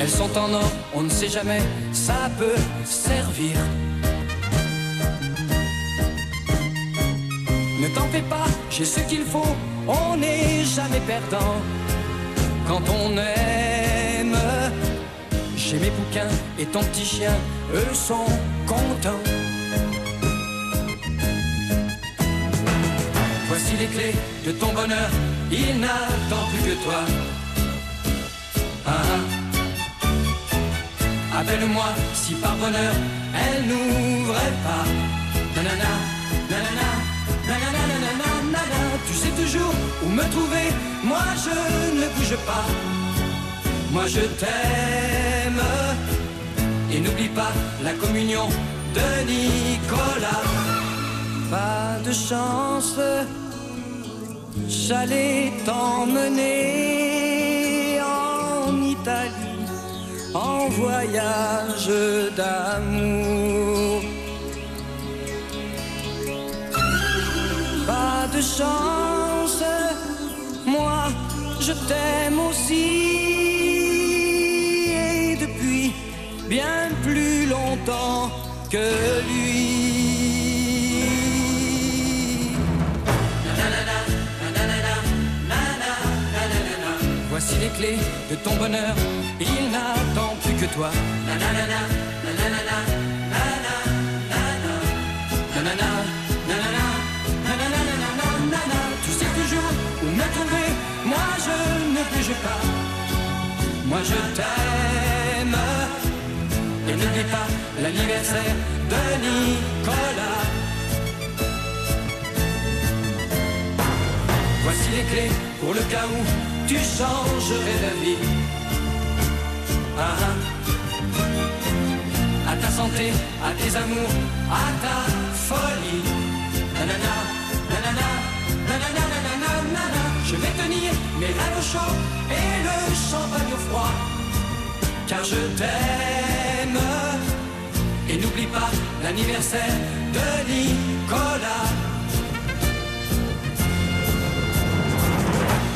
Elles sont en or, on ne sait jamais, ça peut servir. Ne t'en fais pas, j'ai ce qu'il faut, on n'est jamais perdant. Quand on aime, j'ai mes bouquins et ton petit chien, eux sont contents. Voici les clés de ton bonheur, il n'attend plus que toi. Ah, ah. Appelle-moi si par bonheur elle n'ouvrait pas. Tu sais toujours où me trouver. Moi je ne bouge pas. Moi je t'aime. Et n'oublie pas la communion de Nicolas. Pas de chance, j'allais t'emmener en voyage d'amour. Pas de chance, moi je t'aime aussi. Et depuis bien plus longtemps que lui. Voici les clés de ton bonheur, il plus toi. Tu sais toujours où me trouver, moi je ne bouge pas. Moi je t'aime. Et n'oublie pas l'anniversaire de Nicolas. Voici les clés pour le cas où tu changerais d'avis. Ah. À ta santé, à tes amours, à ta folie. Nanana, nanana, nanana, nanana, nanana. Je vais tenir mes rêves au chaud et le champagne au froid. Car je t'aime. Et n'oublie pas l'anniversaire de Nicolas.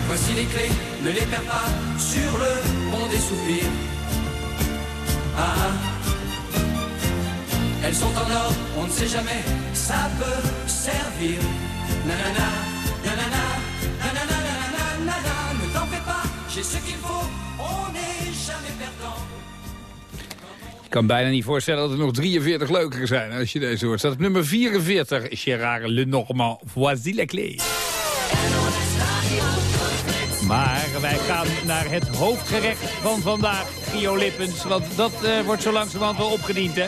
Voici les clés, ne les perds pas sur le pont des soupirs. Ah, ah. Elles sont en or, on ne sait jamais, ça peut servir. Nanana, nanana, nanana, nanana, nanana. Ne t'en fais pas, j'ai ce qu'il faut, on n'est jamais perdant. Ik kan bijna niet voorstellen dat er nog 43 leuker zijn als je deze hoort. Staat op nummer 44, Gérard Lenormand. Voici les clés. Naar het hoofdgerecht van vandaag, Gio Lippens. Want dat uh, wordt zo langzamerhand wel opgediend, hè?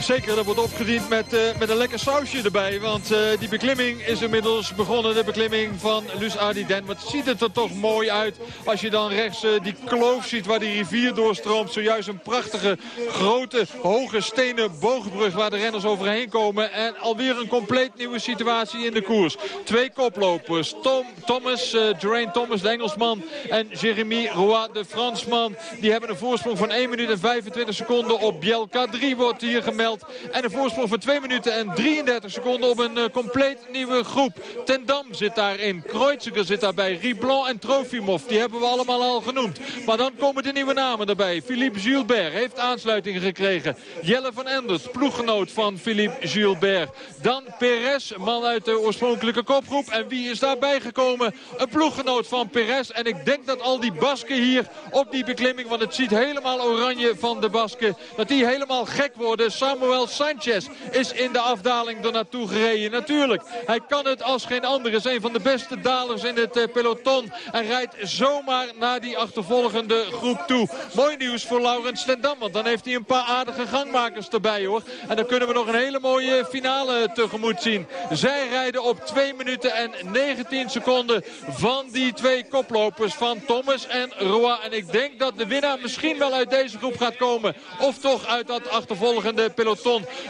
Zeker, dat wordt opgediend met, uh, met een lekker sausje erbij. Want uh, die beklimming is inmiddels begonnen. De beklimming van Luz Ardiden. Wat ziet het er toch mooi uit. Als je dan rechts uh, die kloof ziet waar die rivier doorstroomt. Zojuist een prachtige, grote, hoge stenen boogbrug waar de renners overheen komen. En alweer een compleet nieuwe situatie in de koers. Twee koplopers. Tom Thomas, Geraint Thomas, de Engelsman. En Jeremy Roy, de Fransman. Die hebben een voorsprong van 1 minuut en 25 seconden op Bielka. 3 wordt hier gemeld. En een voorsprong van 2 minuten en 33 seconden op een uh, compleet nieuwe groep. Ten Dam zit daarin. Kreuziger zit daarbij. Riblon en Trofimov. Die hebben we allemaal al genoemd. Maar dan komen de nieuwe namen erbij. Philippe Gilbert heeft aansluiting gekregen. Jelle van Enders, ploeggenoot van Philippe Gilbert. Dan Perez, man uit de oorspronkelijke kopgroep. En wie is daarbij gekomen? Een ploeggenoot van Perez. En ik denk dat al die Basken hier op die beklimming... want het ziet helemaal oranje van de Basken... dat die helemaal gek worden... Samuel Sanchez is in de afdaling er naartoe gereden. Natuurlijk, hij kan het als geen ander. is een van de beste dalers in het uh, peloton. En rijdt zomaar naar die achtervolgende groep toe. Mooi nieuws voor Laurens Stendam, want dan heeft hij een paar aardige gangmakers erbij hoor. En dan kunnen we nog een hele mooie finale tegemoet zien. Zij rijden op 2 minuten en 19 seconden van die twee koplopers van Thomas en Roa. En ik denk dat de winnaar misschien wel uit deze groep gaat komen. Of toch uit dat achtervolgende peloton.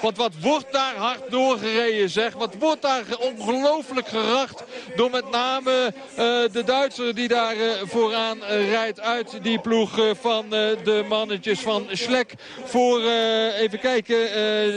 Want wat wordt daar hard doorgereden zeg. Wat wordt daar ongelooflijk geracht door met name uh, de Duitser die daar uh, vooraan uh, rijdt uit die ploeg van de mannetjes van Schlek. Voor, even kijken,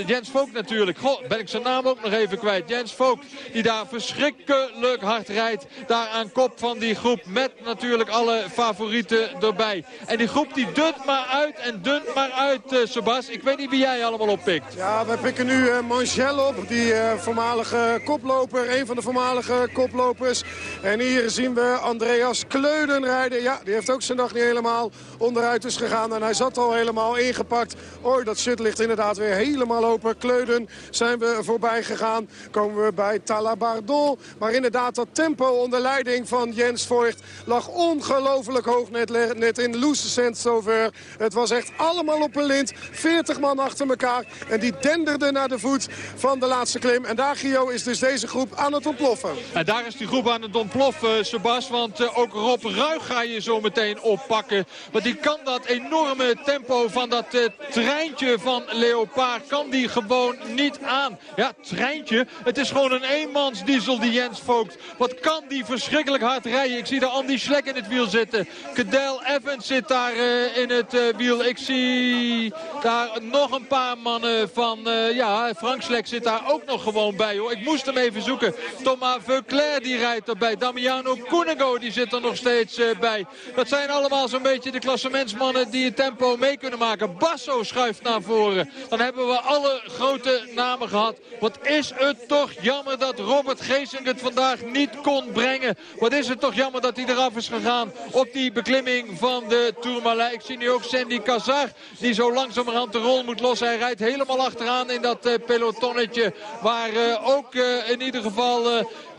Jens Vogt natuurlijk. Goh, ben ik zijn naam ook nog even kwijt. Jens Vogt die daar verschrikkelijk hard rijdt. Daar aan kop van die groep met natuurlijk alle favorieten erbij. En die groep die dunt maar uit en dunt maar uit, Sebas. Ik weet niet wie jij allemaal Ja, wij pikken nu uh, Manchel op, die uh, voormalige koploper, een van de voormalige koplopers. En hier zien we Andreas Kleuden rijden. Ja, die heeft ook zijn dag niet helemaal onderuit is gegaan. En hij zat al helemaal ingepakt. Oh, dat shit ligt inderdaad weer helemaal open. Kleuden zijn we voorbij gegaan. Komen we bij Talabardon. Maar inderdaad, dat tempo onder leiding van Jens Voigt lag ongelooflijk hoog net, net in Loesecent zover. Het was echt allemaal op een lint. 40 man achter elkaar. En die denderde naar de voet van de laatste klim. En daar, Gio, is dus deze groep aan het ontploffen. En daar is die groep aan het ontploffen, Sebas. Want uh, ook Rob Ruig ga je zo meteen oppakken. Want die kan dat enorme tempo van dat uh, treintje van Leopard... kan die gewoon niet aan. Ja, treintje. Het is gewoon een eenmansdiesel die Jens Vogt. Wat kan die verschrikkelijk hard rijden. Ik zie daar Andy Schlek in het wiel zitten. Cadel Evans zit daar in het wiel. Ik zie daar nog een paar mannen van... ja, Frank Schlek zit daar ook nog gewoon bij hoor. Ik moest hem even zoeken. Thomas Veuclair die rijdt erbij. Damiano Cunego die zit er nog steeds uh, bij. Dat zijn allemaal zo'n beetje de klassementsmannen die het tempo mee kunnen maken. Basso schuift naar voren. Dan hebben we alle grote namen gehad. Wat is het toch jammer dat Robert Geesink het vandaag niet kon brengen. Wat is het toch jammer dat hij eraf is gegaan op die beklimming van de Tourmalet. Ik zie nu ook Sandy Kazar die zo langzamerhand de rol moet lossen. Hij rijdt helemaal achteraan in dat uh, pelotonnetje waar uh, ook uh, in ieder geval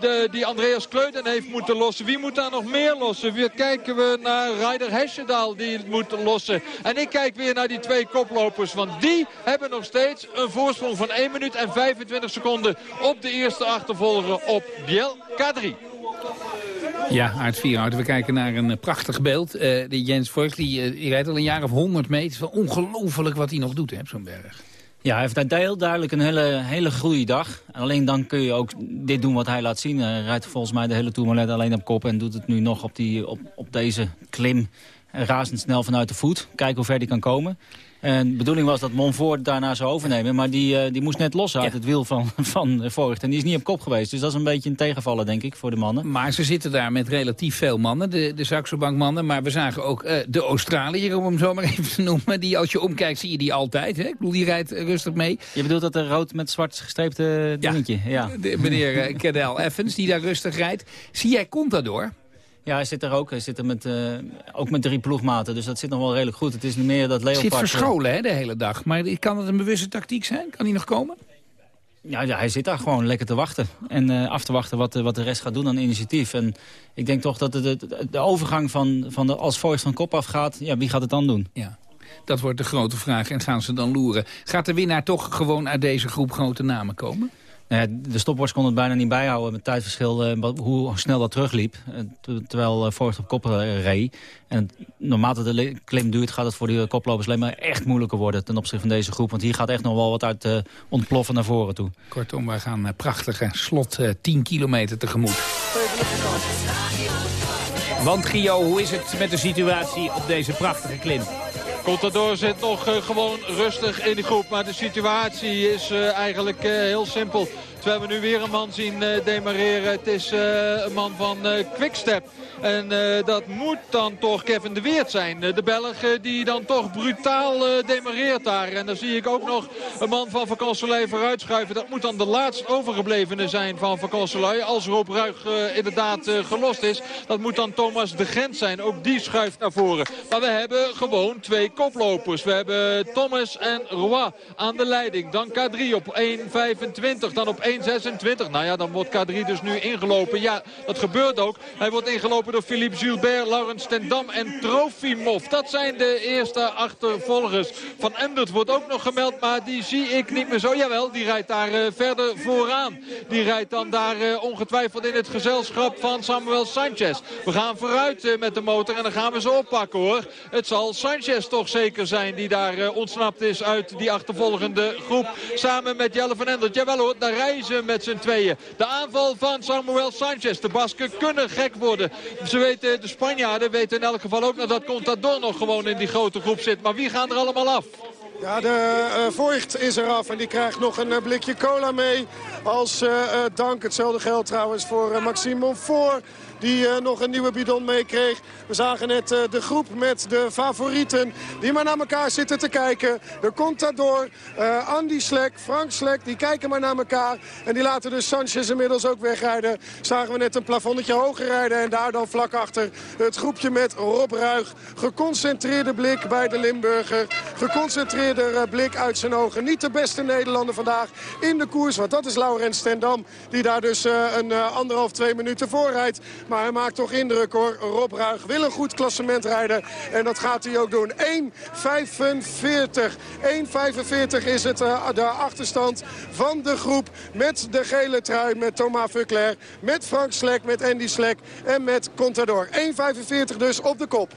de, die Andreas Kleuden heeft moeten lossen. Wie moet daar nog meer lossen? Weer kijken we naar Ryder Hesjedaal die het moet lossen. En ik kijk weer naar die twee koplopers. Want die hebben nog steeds een voorsprong van 1 minuut en 25 seconden op de eerste achtervolger op Biel Kadri. Ja, Aard Vierhout. We kijken naar een prachtig beeld. De Jens Voigt, die, rijdt al een jaar of 100 meter. Ongelooflijk wat hij nog doet op zo'n berg. Ja, hij heeft heel duidelijk een hele, hele goede dag. Alleen dan kun je ook dit doen wat hij laat zien. Hij rijdt volgens mij de hele Tourmalet alleen op kop... en doet het nu nog op, die, op, op deze klim razendsnel vanuit de voet. Kijken hoe ver hij kan komen. En de bedoeling was dat Monfort daarna zou overnemen. Maar die, uh, die moest net los uit ja. het wiel van, van Voigt. En die is niet op kop geweest. Dus dat is een beetje een tegenvallen, denk ik, voor de mannen. Maar ze zitten daar met relatief veel mannen. De, de Saxo Bank mannen. Maar we zagen ook uh, de Australiër, om hem zo maar even te noemen. Die als je omkijkt, zie je die altijd. Hè? Ik bedoel, die rijdt rustig mee. Je bedoelt dat de rood met zwart gestreepte dingetje? Ja, ja. De, meneer uh, Cadel Evans, die daar rustig rijdt. Zie jij Contador? Ja, hij zit er ook. Hij zit er met, uh, ook met drie ploegmaten. Dus dat zit nog wel redelijk goed. Het is nu meer dat Leopard... Zit verscholen hè, de hele dag. Maar kan het een bewuste tactiek zijn? Kan hij nog komen? Ja, ja hij zit daar gewoon lekker te wachten. En uh, af te wachten wat, wat de rest gaat doen aan initiatief. En ik denk toch dat de, de, overgang van, van de, als Voigt van kop afgaat... Ja, wie gaat het dan doen? Ja. Dat wordt de grote vraag. En gaan ze dan loeren? Gaat de winnaar toch gewoon uit deze groep grote namen komen? De stopwatch kon het bijna niet bijhouden met tijdverschil uh, hoe snel dat terugliep. Uh, terwijl uh, Voigt op kop reed. En naarmate de klim duurt gaat het voor de koplopers alleen maar echt moeilijker worden ten opzichte van deze groep. Want hier gaat echt nog wel wat uit ontploffen naar voren toe. Kortom, wij gaan prachtige slot 10 kilometer tegemoet. Want Gio, hoe is het met de situatie op deze prachtige klim? Contador zit nog uh, gewoon rustig in de groep. Maar de situatie is uh, eigenlijk uh, heel simpel. We nu weer een man zien demareren. Het is een man van Quickstep. En dat moet dan toch Kevin de Weert zijn. de Belg die dan toch brutaal demareert daar. En dan zie ik ook nog een man van Van vooruitschuiven. Dat moet dan de laatst overgeblevene zijn van Van Consoleil. Als Rob Ruig inderdaad gelost is. Dat moet dan Thomas de Gent zijn. Ook die schuift naar voren. Maar we hebben gewoon twee koplopers. We hebben Thomas en Roy aan de leiding. Dan K3 op 1.25. Dan op 1.26. Nou ja, dan wordt K3 dus nu ingelopen. Ja, dat gebeurt ook. Hij wordt ingelopen door Philippe Gilbert, Laurens Tendam en Trofimov. Dat zijn de eerste achtervolgers. Van Endert wordt ook nog gemeld, maar die zie ik niet meer zo. Jawel, die rijdt daar uh, verder vooraan. Die rijdt dan daar uh, ongetwijfeld in het gezelschap van Samuel Sanchez. We gaan vooruit uh, met de motor en dan gaan we ze oppakken hoor. Het zal Sanchez toch zeker zijn die daar ontsnapt is uit die achtervolgende groep. Samen met Jelle van Endert. Jawel hoor, daar met z'n tweeën. De aanval van Samuel Sanchez. De Basken kunnen gek worden. Ze weten, de Spanjaarden weten in elk geval ook dat Contador nog gewoon in die grote groep zit. Maar wie gaan er allemaal af? Ja, de uh, Voigt is eraf en die krijgt nog een uh, blikje cola mee als uh, dank. Hetzelfde geldt trouwens voor Maxime Monfort die uh, nog een nieuwe bidon meekreeg. We zagen net uh, de groep met de favorieten die maar naar elkaar zitten te kijken. De Contador, uh, Andy Slek, Frank Slek, die kijken maar naar elkaar. En die laten dus Sanchez inmiddels ook wegrijden. Zagen we net een plafonnetje hoger rijden en daar dan vlak achter het groepje met Rob Ruig. Geconcentreerde blik bij de Limburger. Geconcentreerde blik uit zijn ogen. Niet de beste Nederlander vandaag in de koers, want dat is Laurens Stendam. Die daar dus een anderhalf, twee minuten voor rijdt. Maar hij maakt toch indruk hoor. Rob Ruig wil een goed klassement rijden. En dat gaat hij ook doen. 1.45. 1.45 is het uh, de achterstand van de groep. Met de gele trui. Met Thomas Vuckler. Met Frank Slek. Met Andy Slek. En met Contador. 1.45 dus op de kop.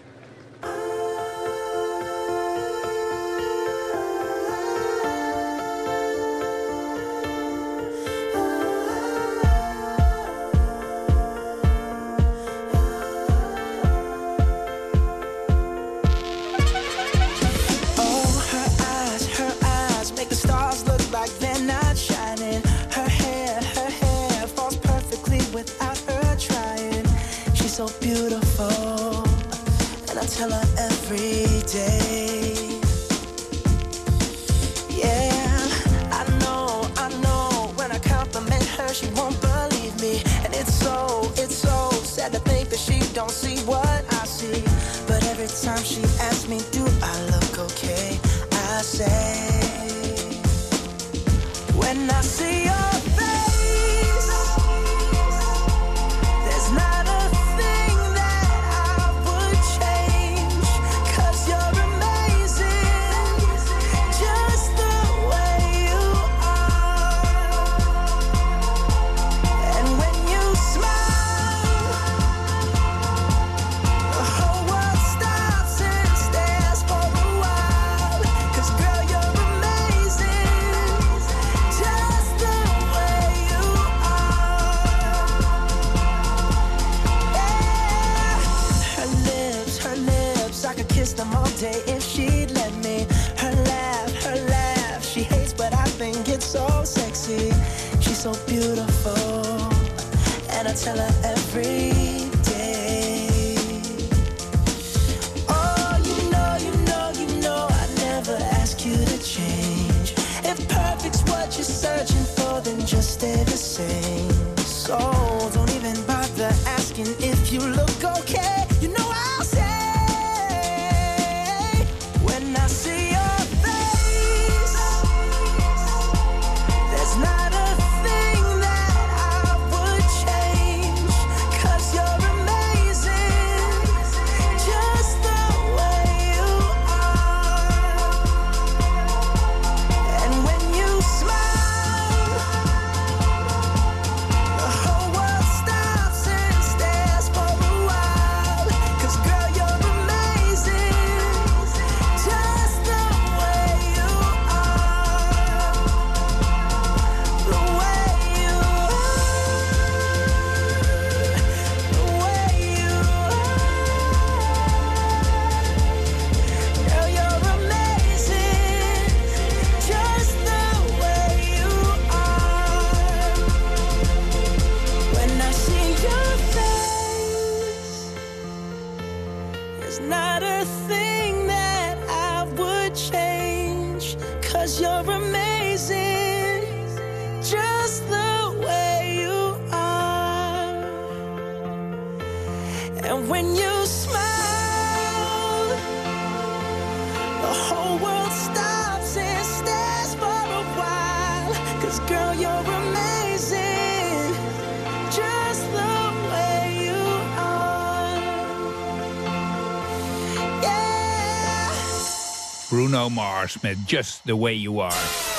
Met Just The Way You Are.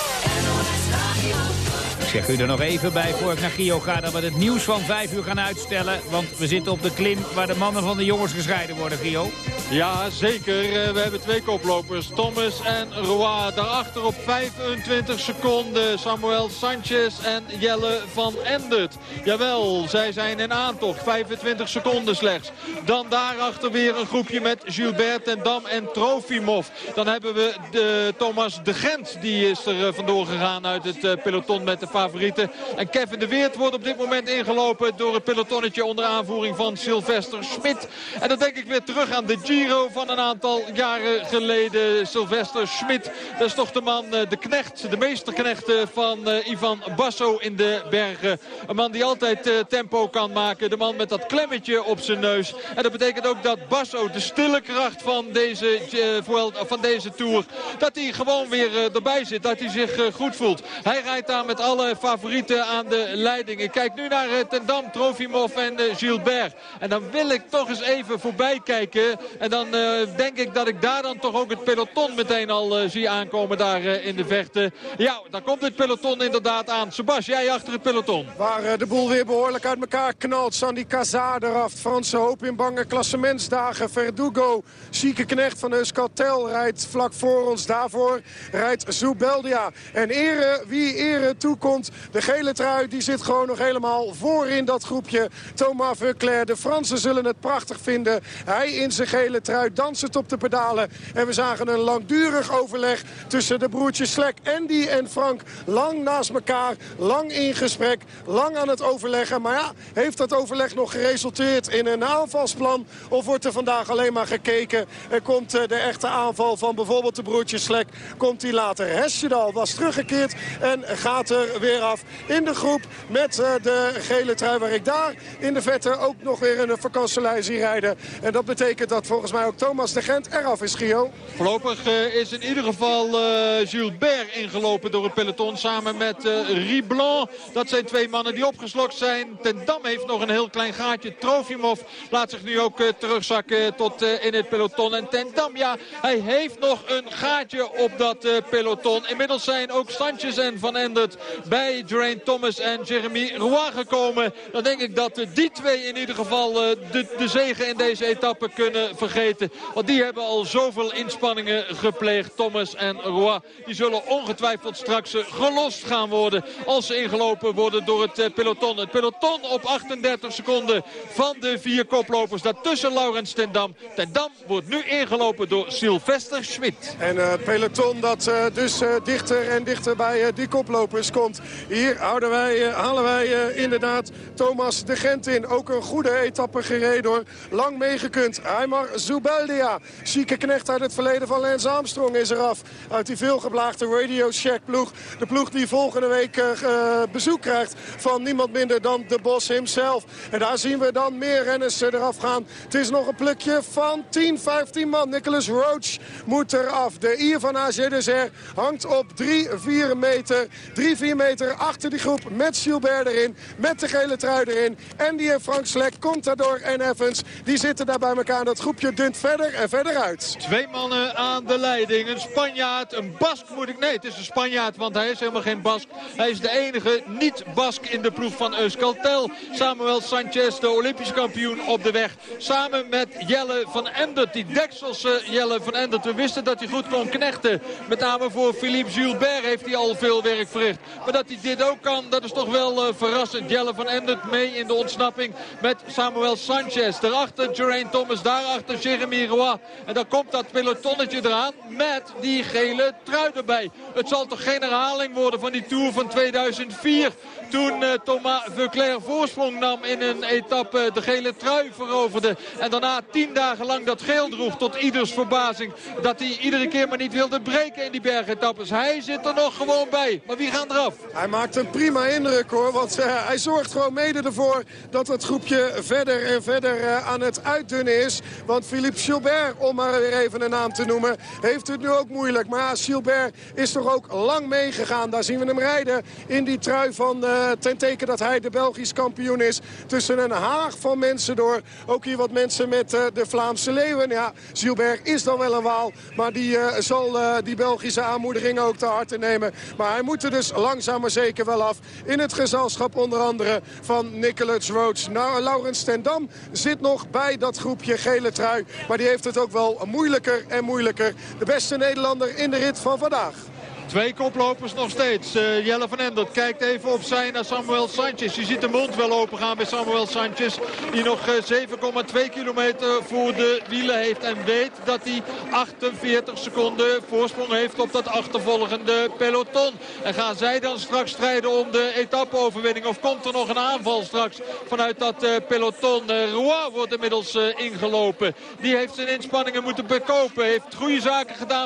Zeg u er nog even bij voor ik naar Gio ga... dat we het nieuws van vijf uur gaan uitstellen. Want we zitten op de klim waar de mannen van de jongens gescheiden worden, Gio. Ja, zeker. Eh, we hebben twee koplopers. Thomas en Roy. Daarachter op 25 seconden Samuel Sanchez en Jelle van Endert. Jawel, zij zijn in aantocht. 25 seconden slechts. Dan daarachter weer een groepje met Gilbert en Dam en Trofimov. Dan hebben we de Thomas de Gent. Die is er eh, vandoor gegaan uit het eh, peloton met de favorieten. En Kevin de Weert wordt op dit moment ingelopen door het pelotonnetje onder aanvoering van Sylvester Schmidt. En dan denk ik weer terug aan de Giro van een aantal jaren geleden. Sylvester Schmidt, dat is toch de man, eh, de knecht, de meesterknecht van Ivan Basso in de bergen. Een man die altijd tempo kan maken. De man met dat klemmetje op zijn neus. En dat betekent ook dat Basso, de stille kracht van deze, van deze Tour... dat hij gewoon weer erbij zit, dat hij zich goed voelt. Hij rijdt daar met alle alle favorieten aan de leiding. Ik kijk nu naar Ten Dam, Trofimov en Gilbert. En dan wil ik toch eens even voorbij kijken. En dan denk ik dat ik daar dan toch ook het peloton meteen al zie aankomen daar in de vechten. Ja, dan komt het peloton inderdaad aan. Sebas, jij achter het peloton. Waar de boel weer behoorlijk uit elkaar knalt. Sandy Cazar eraf. Franse hoop in bange klassementsdagen. Verdugo, zieke knecht van Euskaltel rijdt vlak voor ons. Daarvoor rijdt Zubeldia. En ere, wie ere toekomt, de gele trui die zit gewoon nog helemaal voor in dat groepje. Thomas Verclair, de Fransen zullen het prachtig vinden. Hij in zijn gele trui dansend op de pedalen. En we zagen een langdurig overleg tussen de broertjes Slek, Andy en Frank. Lang naast elkaar, lang in gesprek, lang aan het overleggen. Maar ja, heeft dat overleg nog geresulteerd in een aanvalsplan? Of wordt er vandaag alleen maar gekeken en komt eh, de echte aanval van bijvoorbeeld de broertjes Slek komt hij later. Hesjedal was teruggekeerd en gaat er af in de groep met eh, de gele trui waar ik daar in de vette ook nog weer een vakantselij zie rijden. En dat betekent dat volgens mij ook Thomas de Gent eraf is, Gio. Voorlopig uh, is in ieder geval uh, Gilbert ingelopen door het peloton samen met uh, Riblanc. Dat zijn twee mannen die opgeslokt zijn. Ten Dam heeft nog een heel klein gaatje. Trofimov laat zich nu ook terugzakken tot in het peloton. En Ten Dam, ja, hij heeft nog een gaatje op dat peloton. Inmiddels zijn ook Sanchez en Van Endert bij Geraint Thomas en Jeremy Roy gekomen. Dan denk ik dat die twee in ieder geval de, de zegen in deze etappe kunnen vergeten. Want die hebben al zoveel inspanningen gepleegd. Thomas en Roy. Die zullen ongetwijfeld straks gelost gaan worden. Als ze ingelopen worden door het peloton. Het peloton op 38 seconden van de vier koplopers. Daartussen Laurens ten Dam. Ten Dam wordt nu ingelopen door Sylvester Schmidt. En het peloton dat dus dichter en dichter bij die koplopers komt. Hier houden wij, halen wij inderdaad Thomas de Gent in. Ook een goede etappe gereden door. Lang meegekund. Aymar Zubeldia. Zieke knecht uit het verleden van Lance Armstrong is eraf. Uit die veelgeblaagde Radio Shack ploeg. De ploeg die volgende week uh, bezoek krijgt van niemand minder dan de Bos himself. En daar zien we dan meer renners eraf gaan. Het is nog een plukje van 10, 15 man. Nicholas Roach moet eraf. De Ier van AG hangt op 3, 4 meter. 3, 4 meter achter die groep met Gilbert erin. Met de gele trui erin. En die Frank Slek, Contador en Evans. Die zitten daar bij elkaar. Dat groepje dunt verder en verder uit. Twee mannen aan de leiding. Een Spanjaard, een Bask moet ik... Nee, het is een Spanjaard, want hij is helemaal geen Bask. Hij is de enige niet-Bask in de ploeg van Euskaltel. Samuel Sanchez, de Olympisch kampioen op de weg. Samen met Jelle van Endert, die dekselse Jelle van Endert. We wisten dat hij goed kon knechten. Met name voor Philippe Gilbert heeft hij al veel werk verricht. Maar dat hij dit ook kan, dat is toch wel uh, verrassend. Jelle van Endert mee in de ontsnapping met Samuel Sanchez. Daarachter Geraint Thomas, daarachter Jeremy Roy. En dan komt dat pelotonnetje eraan met die gele trui erbij. Het zal toch geen herhaling worden van die Tour van 2004. Toen uh, Thomas Veuclair voorsprong nam in een etappe de gele trui veroverde. En daarna tien dagen lang dat geel droeg tot ieders verbazing. Dat hij iedere keer maar niet wilde breken in die bergetappes. Hij zit er nog gewoon bij. Maar wie gaan eraf? Hij maakt een prima indruk hoor. Want uh, hij zorgt gewoon mede ervoor dat het groepje verder en verder uh, aan het uitdunnen is. Want Philippe Gilbert, om maar weer even een naam te noemen, heeft het nu ook moeilijk. Maar ja, Gilbert is toch ook lang meegegaan. Daar zien we hem rijden in die trui van uh, ten teken dat hij de Belgisch kampioen is. Tussen een haag van mensen door. Ook hier wat mensen met de Vlaamse leeuwen. Ja, Gilbert is dan wel een waal. Maar die zal die Belgische aanmoediging ook te harte nemen. Maar hij moet er dus langzaam zeker wel af. In het gezelschap onder andere van Nicolas Roach. Nou, Laurens ten Dam zit nog bij dat groepje gele trui. Maar die heeft het ook wel moeilijker en moeilijker. De beste Nederlander in de rit van vandaag. Twee koplopers nog steeds. Uh, Jelle van Endert kijkt even opzij naar Samuel Sanchez. Je ziet de mond wel open gaan bij Samuel Sanchez. Die nog uh, 7,2 kilometer voor de wielen heeft. En weet dat hij 48 seconden voorsprong heeft op dat achtervolgende peloton. En gaan zij dan straks strijden om de etappeoverwinning? Of komt er nog een aanval straks vanuit dat peloton? Roy wordt inmiddels ingelopen. Die heeft zijn inspanningen moeten bekopen. Heeft goede zaken gedaan